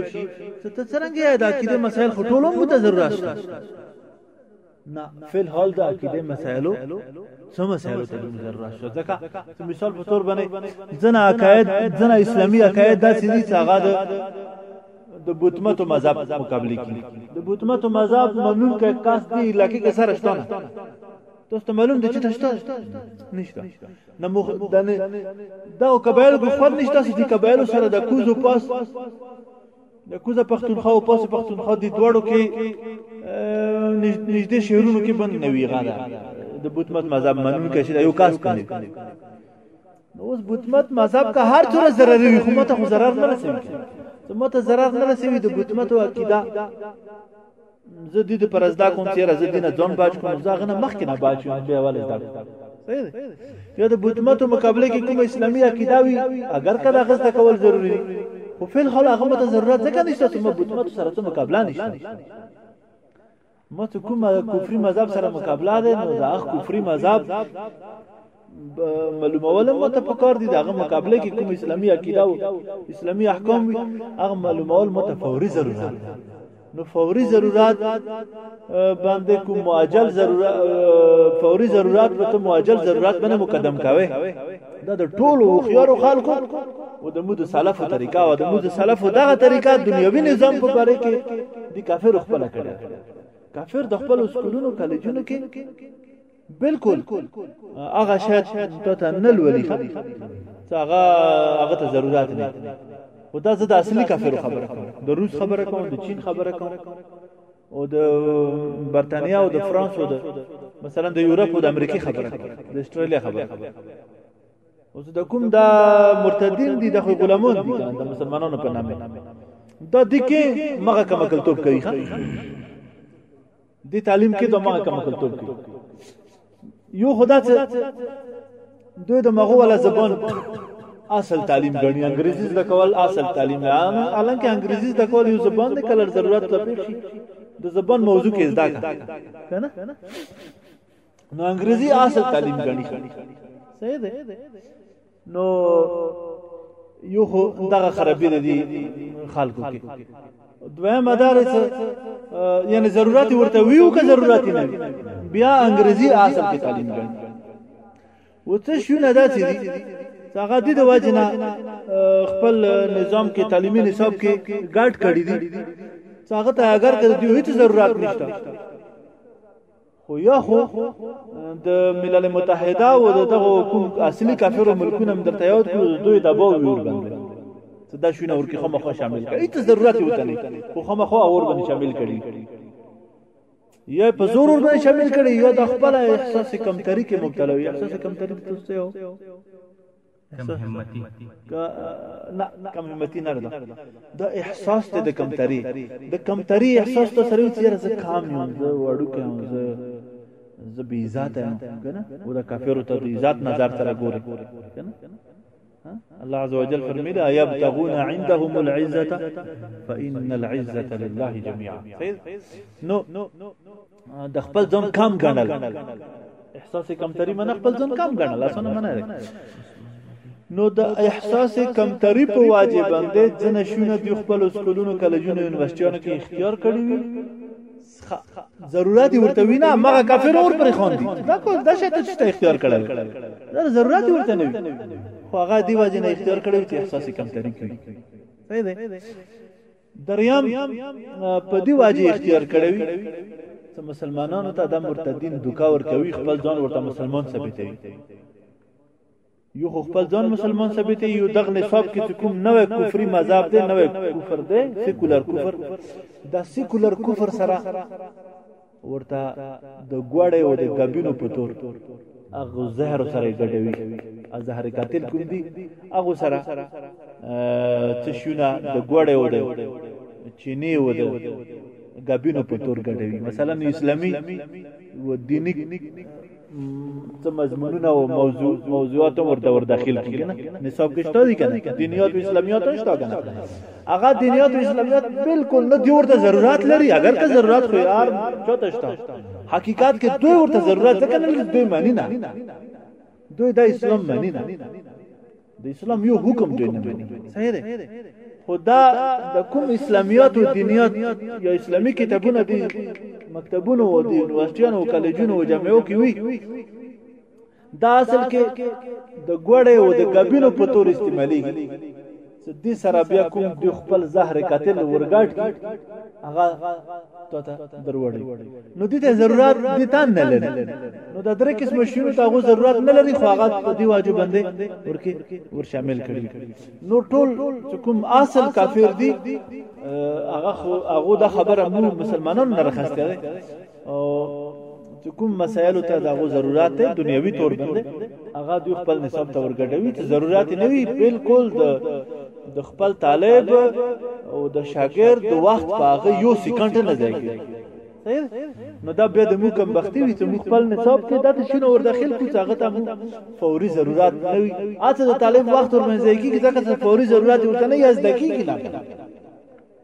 ته ته څنګه یاد عقیده مسائل خو ټولو مو ته ضرورت شته نه فل حال د عقیده مسائلو څه مسائلو ته مو ضرورت شته ځکه مثال په تور باندې ځنه عقاید ځنه اسلامي عقاید داسې دي چې هغه د د بوتمتو مذهب مقابله کوي د بوتمتو مذهب منون کې کاس دی لکه کې سره شتونه تاسو ته معلوم دي چې تاسو نشته نه مخ دنه دا قبایل کو خور نشته چې قبایل سره د کوزو پاس د کوزه پښتونخوا او پاس پښتونخوا د دوړو کې نږدې شهرونو کې بند نوي غاده د بوتمت مذهب منون کې چې یو کاس کوي نو اوس بوتمت مذهب که هر څوره ضرر وي خو ماته خو ضرر نه رسوي ماته ضرر نه رسوي د بوتمت او عقیده زه دې پر زده کوم چې زه دې نه ځم باج کوم زه غنه مخ کې نه باج کوم به ول زده صحیح دی یا د بوتمتو مقابله کې کوم اسلامي عقیده وي اگر کدا غزه کول ضروری دي خو فل خل هغه مت ضرورت ځکه نشته چې ما بوتمتو سره ته مقابله نشته ما ته کوم کفري مذهب سره مقابله ده نو دا اخ کفري مذهب معلومول مو ته پکار دي دغه مقابله کې کوم اسلامي عقیده او اسلامي احکام وي هغه معلومول مو ته فوري ضرورت نو فوري ضرورت باندې کوم معجل ضرورت فوري ضرورت به ته معجل ضرورت باندې مقدم کاوه دا د ټولو خيارو خلکو او د مود سلفو طریقه او د مود سلفو دغه طریقه دنیوي نظام په باره کې د کافر خپل کړه کافر د خپل سکولونو کالجونو کې بالکل هغه شاید ته ته نه لولي ښه ته هغه هغه ته ضرورت نه خو دا زه د اصلي کافرو خبره کوم د روس خبره کوم د چین خبره کوم او د برتانیا او د فرانس او د مثلا د یورپ او د امریکای خبره کوم د استرالیا خبره کوم اوس د کوم دا مرتدین دي د خو غلامان دي کنه د مسلمانانو په نامه دا دکې مغه کما کلتوب کوي ښا دی تعلیم کې دماغ کم کلتور کې یو خدا چې دوی د مغو ولا زبان اصل تعلیم غني انګریزي زده کول اصل تعلیم نه حالانکه انګریزي زده کول یو زبان دی کلر ضرورت ته پیښ شي د زبان موضوع کې زده کنه نو انګریزي اصل تعلیم غني صحیح دی نو یو خو دغه خرابې نه دي خلکو کې دوه مدارس یعنی ضرورت ورته ویو که ضرورت نه بیا انګریزي اصل کې تعلیم کوي و څه شو نه داسې دي هغه د واجنه خپل نظام کې تعلیمي نصاب کې ګډ کړی دي هغه ته اگر کړی دی هیڅ ضرورت نشته خو یا خو د ملل متحده او د دغه کوم اصلي کافرو ملکونه هم درته یاد کړو دوی د باو ویور باندې ته دا شونه ورکی خو مخه شامل کړي هیڅ ضرورت یو تنه خو خو مخه اور باندې شامل کړي یا په زور ور باندې شامل کړي یا د خپل احساس کمتري کې مبتلا وي احساس کمتري تاسو کم همتی نه کم همتی نه ده دا احساس ته د کمتري د کمتري احساس ته سره چې زه کام یم زه وړو کم زه زه بی ذات یم کنه او دا کافر ته د ذات نظر سره ګوري کنه الله عز وجل فرمي لا يبتغون عندهم العزة فإن العزة لله جميعا نو د خپل ځان کم ګڼل احساس کمتری منه خپل ځان کم ګڼل اسنه منه نو د احساس کمتری په واجب باندې ځن شونه د خپل سکولونو کالجونو یونیورسيټونو کې اختیار کړی وي ضرورت ورته وینا مغه کافر اور پر خون دي دا کو دا شی ته چې اختیار کړل دا ضرورت ورته نه وي خو هغه دی واجب نه اختیار کړی چې احساس کمتری کوي صحیح دی دریم په دی واجی اختیار کړی چې مسلمانانو ته د مرتدین دوکا ور کوي خپل ځان ورته مسلمان ثابتوي یو خو خپل ځان مسلمان ثابتې یو دغه نصاب کې کوم نوې کفري مذهب دی نوې کفر دی سیکولر کفر دا سیکولر کفر سره ورته د ګوړې او د ګبینو په تور هغه زهر سره ګډوي زهر قاتل کوم دي هغه سره چې شونه د ګوړې او د چینه او د ګبینو په تور ګډوي مثلا اسلامي و دینی څه مضمونونه او موضوع موضوعات ورته ور داخل کیږي نه نصاب کې شته دي کنه دینیات او اسلامیات نشته کنه هغه دینیات او اسلامیات بالکل نه دی ورته ضرورت لري اگر که ضرورت خو یار چوته شته حقیقت کې دوی ورته ضرورت ځکه نه لري دوی معنی نه دوی د اسلام معنی نه د اسلام یو حکم دوی نه مني صحیح ده خدا د کوم اسلامیات او دینیات یا اسلامی کتابونه دي مکتبونو او د یونیورسيټانو او کالجونو او جامعو کې وي دا اصل کې د ګوړې او د غبینو په تور استعماليږي چې د سره بیا کوم د خپل زهر قاتل ورګاټ کی هغه ته دروړي نو دې ته ضرورت دې تان نه لري نو دا درې قسم شیونو ته غو ضرورت نه لري خو هغه په دی واجب باندې ورکی ور شامل کړي نو ټول چې کوم اصل کافر دي هغه خو هغه د خبره مو مسلمانانو نه راخسته او چې کوم مسایل ته دا غو ضرورت دی دنیوي تور باندې هغه دوی خپل نسب ته ورګډوي چې ضرورت نه وي بالکل د د خپل طالب او د شاګرد د وخت په هغه یو سکند نه ځای کېږي نو دا بیا د مو کم بختی وي چې مو خپل نصاب کې دا ته شنو ور داخل کو څنګه ته مو فوري ضرورت نه وي اته د طالب وخت ور منځي کې ځکه چې فوري ضرورت ورته نه یز دقیقې نه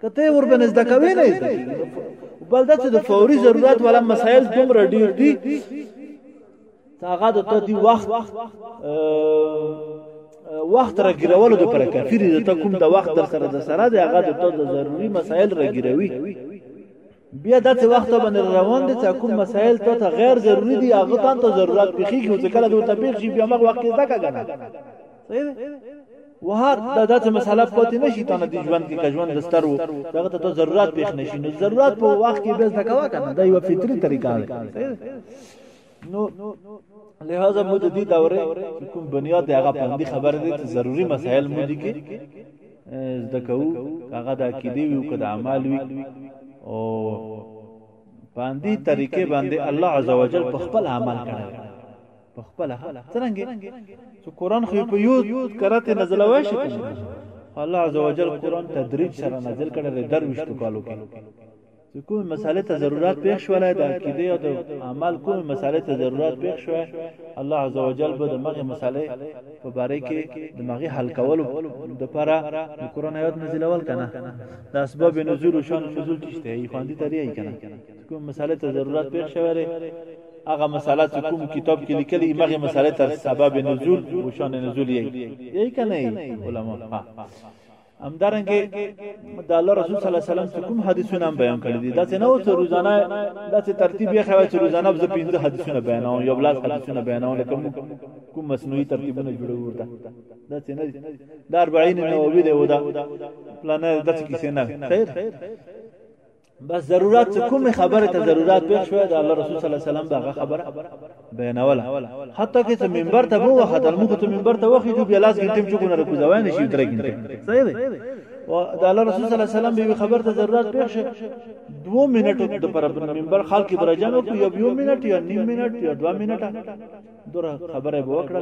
کته ور بنز د کوي نه بل دا چې د فوري ضرورت ولا مسایل دومره ډیر دي هغه د ته دی وخت وخت را ګرولو د پر کافر د ته کوم د وخت در سره د سره د هغه د ته د ضروری مسائل را ګروي بیا د څه وخت باندې روان دي چې کوم مسائل ته ته غیر ضروری دي هغه تان ته ضرورت پیخیږي او کله دوی ته پیخ شي بیا مغ وخت زده کګنه وهر د داسې مسله پاتې نشي ته نه دی ژوند کې که ژوند دستر وو دغه ته ضرورت پیخ نشي نو ضرورت په وخت کې به زده کوا کنه دا یو فطری طریقه ده نو لہذا مو د دې دوره چې کوم بنیاد هغه پندي خبره دي چې ضروری مسائل مو دي کې زده کوو هغه د عقیده وي او کده اعمال وي او باندې طریقې باندې الله عزوجل په خپل عمل کړی په خپل څنګه چې قران خو په یو کرته نزل وای شي الله عزوجل قران تدریج سره نازل کړی درويشت کالو کې چې کومې مسالې ته ضرورت پېښ شولی د عقیدې او د عمل کومې مسالې ته ضرورت پېښ شوی الله عزوجل به د مغې مسالې په باره کې د مغې حل کولو دپاره د قرآن آیات نازلول که نه د اسباب نزول او شان نزول چې شته یې خوندي تریایي که نه کومې مسالې ته ضرورت پېښ شوی دی هغه مساله چې کوم کتاب کې لیکلي مغه مساله تر سبب نزول او شان نزول یې یې کنه علماء همدارنګه د الله رسول صلی الله علیه وسلم چې کوم حدیثونه هم بیان کړی دي دا څنګه او څو روزانه دا چې ترتیب یې خو چې روزانه به پنځه حدیثونه بیانوم یو بلاس حدیثونه بیانوم لکه کوم مصنوعي ترتیبونه جوړو ورته دا چې نه دا 40 نووي دی ودا پلان د څه کیسه نه خیر بس ضرورت څه کومه خبره ته ضرورت پیښ شو د الله رسول صلی الله علیه وسلم دغه خبره بیانوله حتی که ته منبر ته وو خدل موږ ته منبر ته وخی جو بیا لاس ګټم چې ګونه رکو ځوان شي درې ګټه صحیح دی او د الله رسول صلی الله علیه وسلم به خبر ته ضرورت پیښ شو دوه منټو د پر منبر خلک برجان او یو یو منټ یا نیم منټ یا دوه منټه دوره خبره وکړه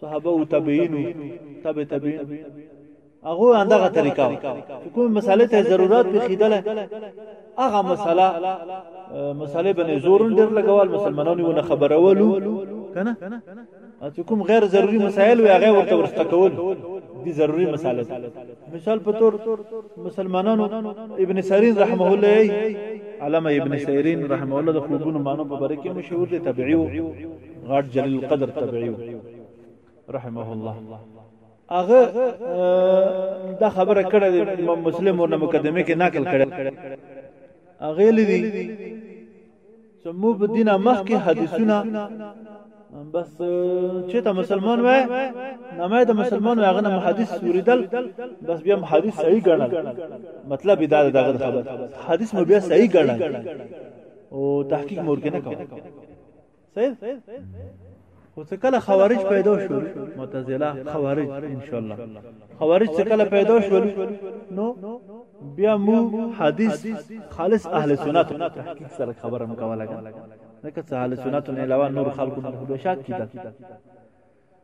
صحابه او تابعین تابع تابعین هغه اندغه طریقه کوم مسالې ته ضرورت په خیدله هغه مسله مسالې بنې زورن ډیر لګوال مسلمانانو ونه خبرولو کنه چې کوم غیر ضروری مسایل وي هغه ورته ورسته کول دي ضروری مسالې مثال په تور مسلمانانو ابن سیرین رحمه الله علامه ابن سیرین رحمه الله د خوبونو مانو په باره کې مشهور دی تبعیو غاټ جلیل القدر تبعیو رحمه الله هغه دا خبره کړې ده امام مسلم ورنه مقدمه کې نقل کړې هغه لدی سمو په دینه مخ کې حدیثونه بس چې ته مسلمان وای نامه د مسلمان وای هغه نه حدیث وریدل بس بیا حدیث صحیح ګڼل مطلب دا دغه خبر حدیث مو بیا صحیح ګڼل او تحقیق مور کې نه کوي صحیح خو څه کله خوارج پیدا شول معتزله خوارج ان شاء الله خوارج څه کله پیدا شول نو بیا مو حدیث خالص اهل سنت تحقیق سره خبره مکوله لکه څه اهل سنت نه علاوه نور خلکو نه بشاک کیدل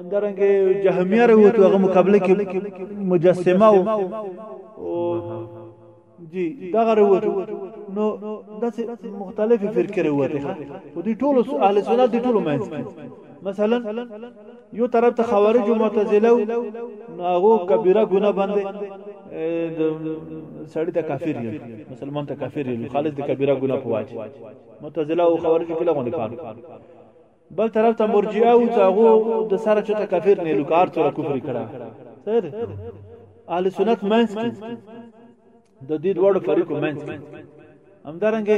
اندرنګ جهمیه وروته هغه مقابله کې مجسمه او جی دا غروته نو داسې مختلفې فرقې وروته ها او دي ټول اهل سنت دي ټول مینس مثلا یو طرف ته خوارج او معتزله نو هغه کبیره ګناه باندې د سړی ته کافر یو مسلمان ته کافر یو خالص د کبیره ګناه پواچ معتزله او خوارج کله غونډه کار بل طرف ته مرجئه او تاغو د سره چته کافر نه لوکار تر کفر کړه سر اهل سنت منس کی د دې دوړ فريق منس کی همدارنګه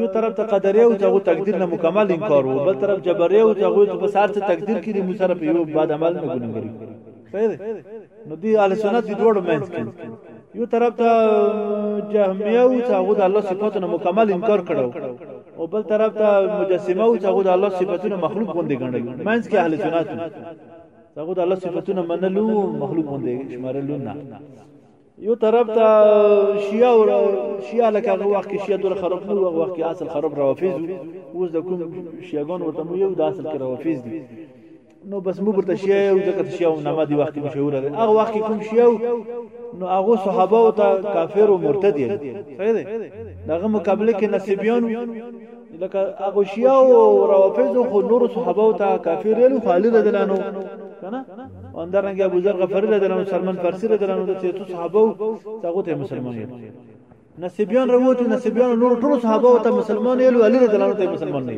یو طرف ته قدرې او تاغو تقدیر نه مکمل انکار وو بل طرف جبرې او تاغو ته په سر ته تقدیر کې د موسره په یو باد عمل نه ګونګري نو دی اهل سنت دی دوړو مینس کې یو طرف ته جهمیه او هغه د الله صفاتونو مکمل انکار کړو او بل طرف ته مجسمه او هغه د الله صفاتونو مخلوق غوندې ګڼل مینس کې اهل سنت هغه د الله صفاتونو منلو مخلوق غوندې شمارلو نه یو طرف ته شیعه او شیعه لکه هغه وخت کې شیعه دور خراب نو هغه وخت کې اصل خراب روافض اوس د کوم شیعاګان ورته یو د اصل کې روافض دي نو بس مو برته شیعه یو ځکه شیعه نامه دی وخت مشهور دی هغه وخت کوم شیعه نو هغه صحابه او ته کافر او مرتد دي صحیح دی دغه مقابله کې نصیبیان لکه هغه شیعه او روافض خو نور صحابه او ته کافر یلو خالد دلانو کنه اندرنګ ابو ذر غفاری رضی الله عنه سلمان فارسی رضی الله عنه ته صحابه او ته مسلمان یو نصیبیان راووت نصیبیان نور ټول صحابه او ته مسلمان یې علي رضی الله عنه مسلمان نه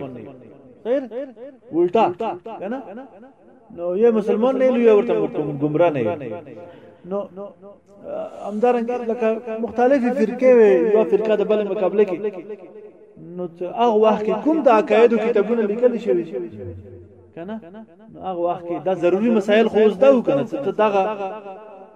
خیر الټا کنه نو یې مسلمان نه لوي ورته ګمرا نه نو همدارنګه لکه مختلفې فرقې وي یو فرقه د بل مقابله کې نو هغه وخت کې کوم د عقایدو کتابونه لیکل شوی کنه نو هغه وخت کې دا ضروری مسائل خو زده وکنه چې دغه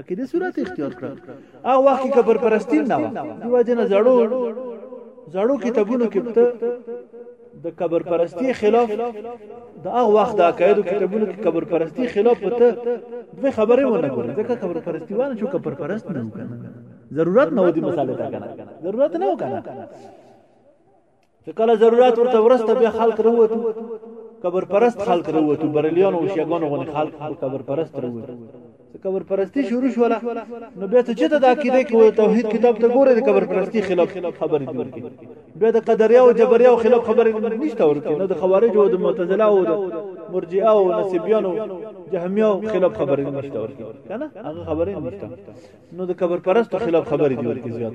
عقیده صورت اختیار کړ هغه وخت کې قبر پرستی نه و دیو جن زړو زړو کتابونو کې ته د قبر پرستی خلاف د هغه وخت د عقایدو کتابونو کې قبر پرستی خلاف ته دوه خبرې ونه کړې ځکه قبر پرستی وانه چې قبر پرست نه وکنه ضرورت نه و دې مسالې ته کنه ضرورت نه و کنه چې کله ضرورت ورته ورسته بیا خلک وروتو قبر پرست خلک وروتو بریلیان او شیګانو غونې خلک قبر پرست وروتو چې قبر پرستی شروع شوله نو بیا ته چې ته د عقیده کې توحید کتاب ته ګوره د قبر پرستی خلاف خبرې جوړ کړي بیا د قدریا او جبریا او خلاف خبرې نشته ورته نو د خوارج او د معتزله او د مرجئه او نسبیانو جهمیا او خلاف خبرې نشته ورته کنه هغه خبرې نشته نو د قبر پرستو خلاف خبرې جوړ کړي زیات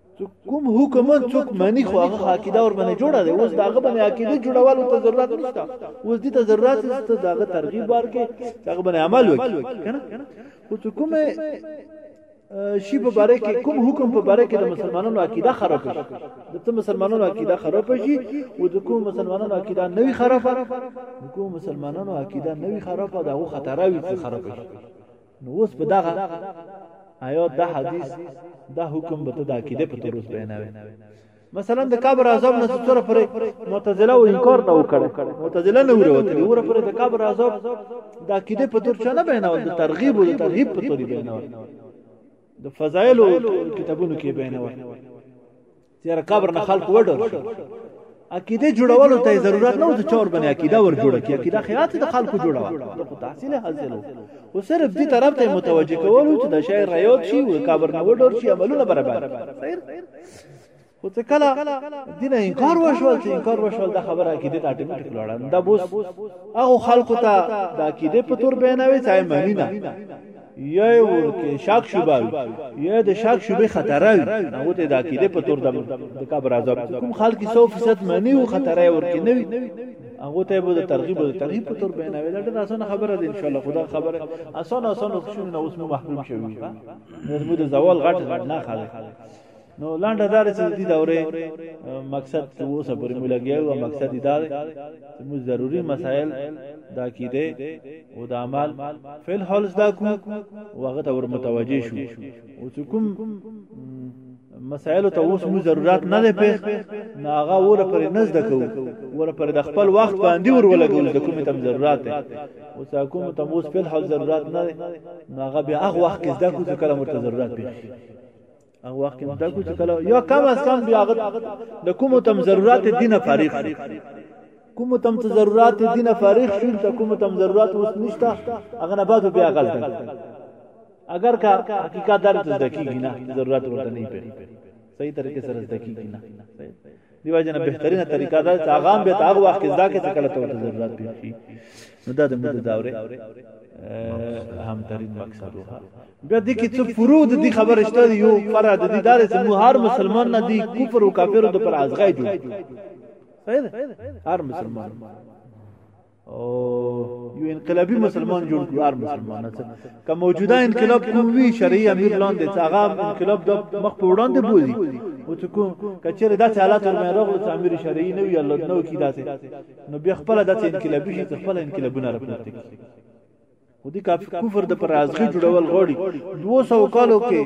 کوم حکم څوک مانی خو هغه عقیده ور باندې جوړه دی اوس داغه باندې عقیده جوړولو ته ضرورت نشته اوس دې ته ضرورت نشته داغه ترغیب ورکې داغه باندې عمل وکړي کنه خو څوک کومه شی په باره کې کوم حکم په باره کې د مسلمانانو عقیده خراب شي د څه مسلمانانو عقیده خراب شي او د کوم مسلمانانو عقیده نوي خراب د کوم مسلمانانو عقیده نوي خراب دا هو خطر وي چې خراب شي نو اوس په دغه آیا دا حدیث دا حکم به ته د عقیده په تور اوس بیانوي مثلا د قبر عذاب نه څور پر معتزله و انکار نه وکړ معتزله نه وروته ور پر د قبر عذاب د عقیده په تور چا نه بیانول د ترغیب او د ترهیب په تور بیانول د فضایل کتابونو کې بیانول تیر قبر نه خلق وډر شو عقیده جوړولو ته ضرورت نه و چې چور باندې عقیده ور جوړه کی عقیده خیرات د خلکو جوړوا د خو تحصیل حاصلو او صرف دې طرف ته متوجه کولو چې د شاعر ریوت شي او قبر نه وډر شي عملونه برابر خیر خو ته کله دین انکار وشول چې انکار وشول د خبره عقیده ته اټومیټیک لړن دا بوس هغه خلکو ته د عقیده په تور بیانوي چې معنی نه یا ورکه شک شوبه یا د شک شوبه خطر وي هغه ته د عقیده په تور د قبر عذاب کوم خلک 100% معنی او خطر ورکه نه وي هغه ته به د ترغیب او ترغیب په تور بیانوي دا ډېر اسانه خبره ده ان شاء الله خدا خبره اسانه اسانه کوشش نه اوس مو محروم شوی نو د زوال غټ نه خاله نو لنډه دار چې دې دورې مقصد اوسه پورې ملګیو او مقصد دا دی چې موږ ضروری مسائل دا کیده او د عمل فل حال زده کو وغه ته ور متوجه شو او چې کوم مسائل ته اوس موږ ضرورت نه دی پېښ نه هغه ور پر نه زده کو ور پر د خپل وخت باندې ور ولګو د کوم تم ضرورت دی او چې کوم تم اوس فل حال ضرورت نه دی نه هغه بیا هغه وخت کې زده کو چې کله مرته ضرورت پېښ هغه وخت کې مطلب چې کله یو کم از کم بیا د کوم تم ضرورت دین فارغ شي کوم تم ته ضرورت دین فارغ شي ته کوم تم ضرورت اوس نشته هغه نه بعد بیا غل دی اگر کا حقیقت دار ته ځکیږي نه ضرورت ورته نه پي صحیح طریقې سره ځکیږي نه دیو جن بهترینه طریقه ده چې هغه به تاغ وخت کې ځکه چې کله ته ضرورت پیښ شي نو دا د مده دوره هم ترین مقصد و بیا د کی څه فروع د دې خبره شته یو فرع د دې دار چې هر مسلمان نه دی کفر او کافر د پر ازغای جوړ صحیح ده هر مسلمان او یو انقلابي مسلمان جوړ کړو هر مسلمان ته که موجوده انقلاب کوم وی شرعي امیر لاندې ته هغه انقلاب د مخ په وړاندې بوزي او ته کوم کچره داسې حالات ورمه راغلو چې امیر شرعي نه وي الله نو کی داسې نو بیا خپل داسې انقلابي شي خپل انقلابونه راپورته کوي خو دی کفر د پر ازغی جوړول غوړي 200 کالو کې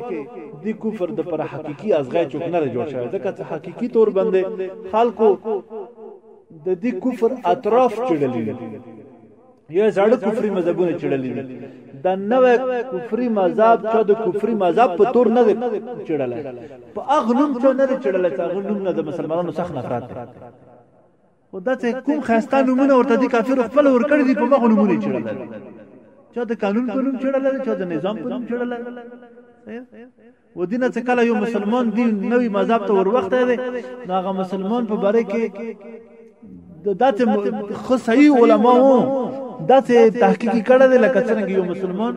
دی کفر د پر حقيقي ازغی چوک نه جوړ شوی ځکه چې حقيقي تور باندې خلکو د دې کفر اطراف چړلې یا زړه کفري مذهبونه چړلې دا نوې کفري مذهب چې د کفري مذهب په تور نه چړلې په اغنوم چې نه چړلې چې اغنوم نه د مسلمانانو څخه نفرت او دا چې کوم خاستا نمونه ورته دي کافر خپل ور کړی دي په مغه نمونه چړل چا د قانون په نوم چړل چا د نظام په نوم چړل و دینه چې کله یو مسلمان دی نوې مذهب ته ور وخت دی نو هغه مسلمان په باره کې د داسې خو صحیح علماو داسې تحقیق کړه دی لکه څنګه یو مسلمان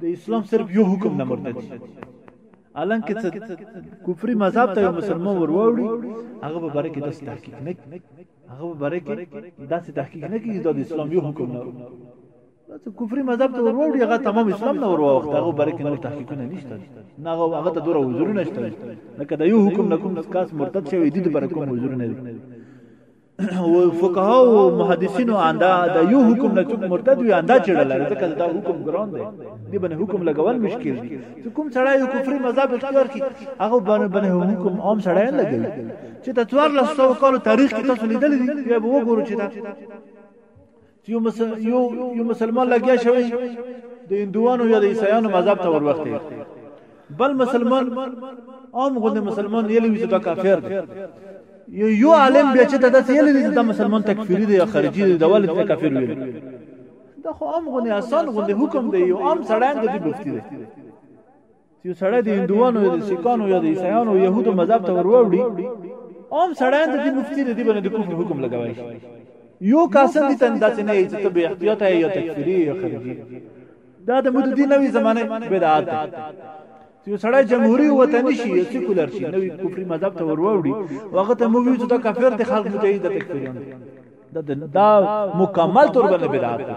د اسلام صرف یو حکم نه مرتد الان کې څه کفري مذهب ته مسلمان وروړي هغه به بره کې داسې تحقیق نه هغه به بره کې داسې تحقیق نه کوي د اسلام یو حکم نه ته کفري مذهب ته وروړي هغه تمام اسلام نه ورو وخت هغه بره کې نور تحقیقونه نشته نه هغه هغه ته دوره وزرونه نشته لکه د یو حکم نه کوم کاس مرتد شوی دي د بره کوم وزرونه دي او فقها او محدثینو آندا د یو حکم نه چوک مرتد وي آندا چړل ځکه دا حکم ګران دی دی بنه حکم لګول مشکل دی چې کوم سړی یو کفري مذهب اختیار کی هغه بنه بنه حکم عام سړی نه لګوي چې د 1400 کالو تاریخ کې تاسو لیدل دی بیا به وګورو چې دا یو مسل... یو یو مسلمان لګیا شوی د هندوانو یا د عیسایانو مذهب ته وروخته بل مسلمان عام غوند مسلمان یې لوي ته کافر دی یو یو عالم بیا چې ته داسې یې لوي ته مسلمان تکفیری دی یا خارجي دی د ولې ته کافر ویل دا خو عام غوند آسان غوند حکم دی یو عام سړی د دې مفتی دی چې سړی د هندوانو یا د سکانو یا د عیسایانو او يهودو مذهب ته وروړي اوم سړی د دې مفتی د دې باندې د کفر حکم لګوي شي یو کاسن دي تن داسې نه چې ته به احتیاط یې یا تکفیری یا خارجي دا د مدو دي نوې زمانه بدعات ده چې سړی جمهوریت وطني شي سیکولر شي نوې کفري مذهب ته وروړي هغه ته مو وی چې دا کافر دي خلک ته یې د تکفیریان دا دا مکمل تور باندې بدعات ده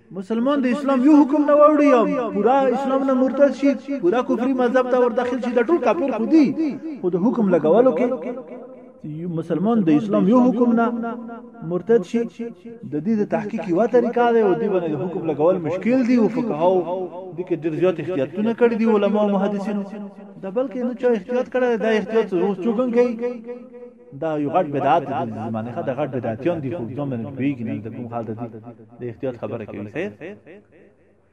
مسلمان د اسلام یو حکم نه وړي یا پورا اسلام نه مرتد شي پورا کفري مذهب ته ور داخل شي د ټول کافر خو دي خو د حکم لګولو کې مسلمان د اسلام یو حکم نه مرتد شي د دې د تحقیق یو طریقه ده او دې باندې د حکم لګول مشکل دي او فقهاو د کې ډېر زیات احتیاطونه کړی دي علما او محدثینو دا بلکې نو چا احتیاط کړی دا احتیاط اوس چوکن کوي دا یو غټ بدعت دی د زمانه خا د غټ بدعتیان دي خو ځم نه پیږي نه د کوم حال دی د احتیاط خبره کوي خیر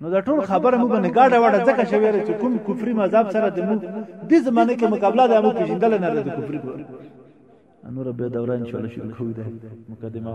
نو دا ټول خبره مو باندې گاډه وړه ځکه شوی چې کوم کفري مذهب سره د مو د زمانه کې مقابله د مو پیژندل نه د کفري نور به دوران شول شروع کوي ده مقدمه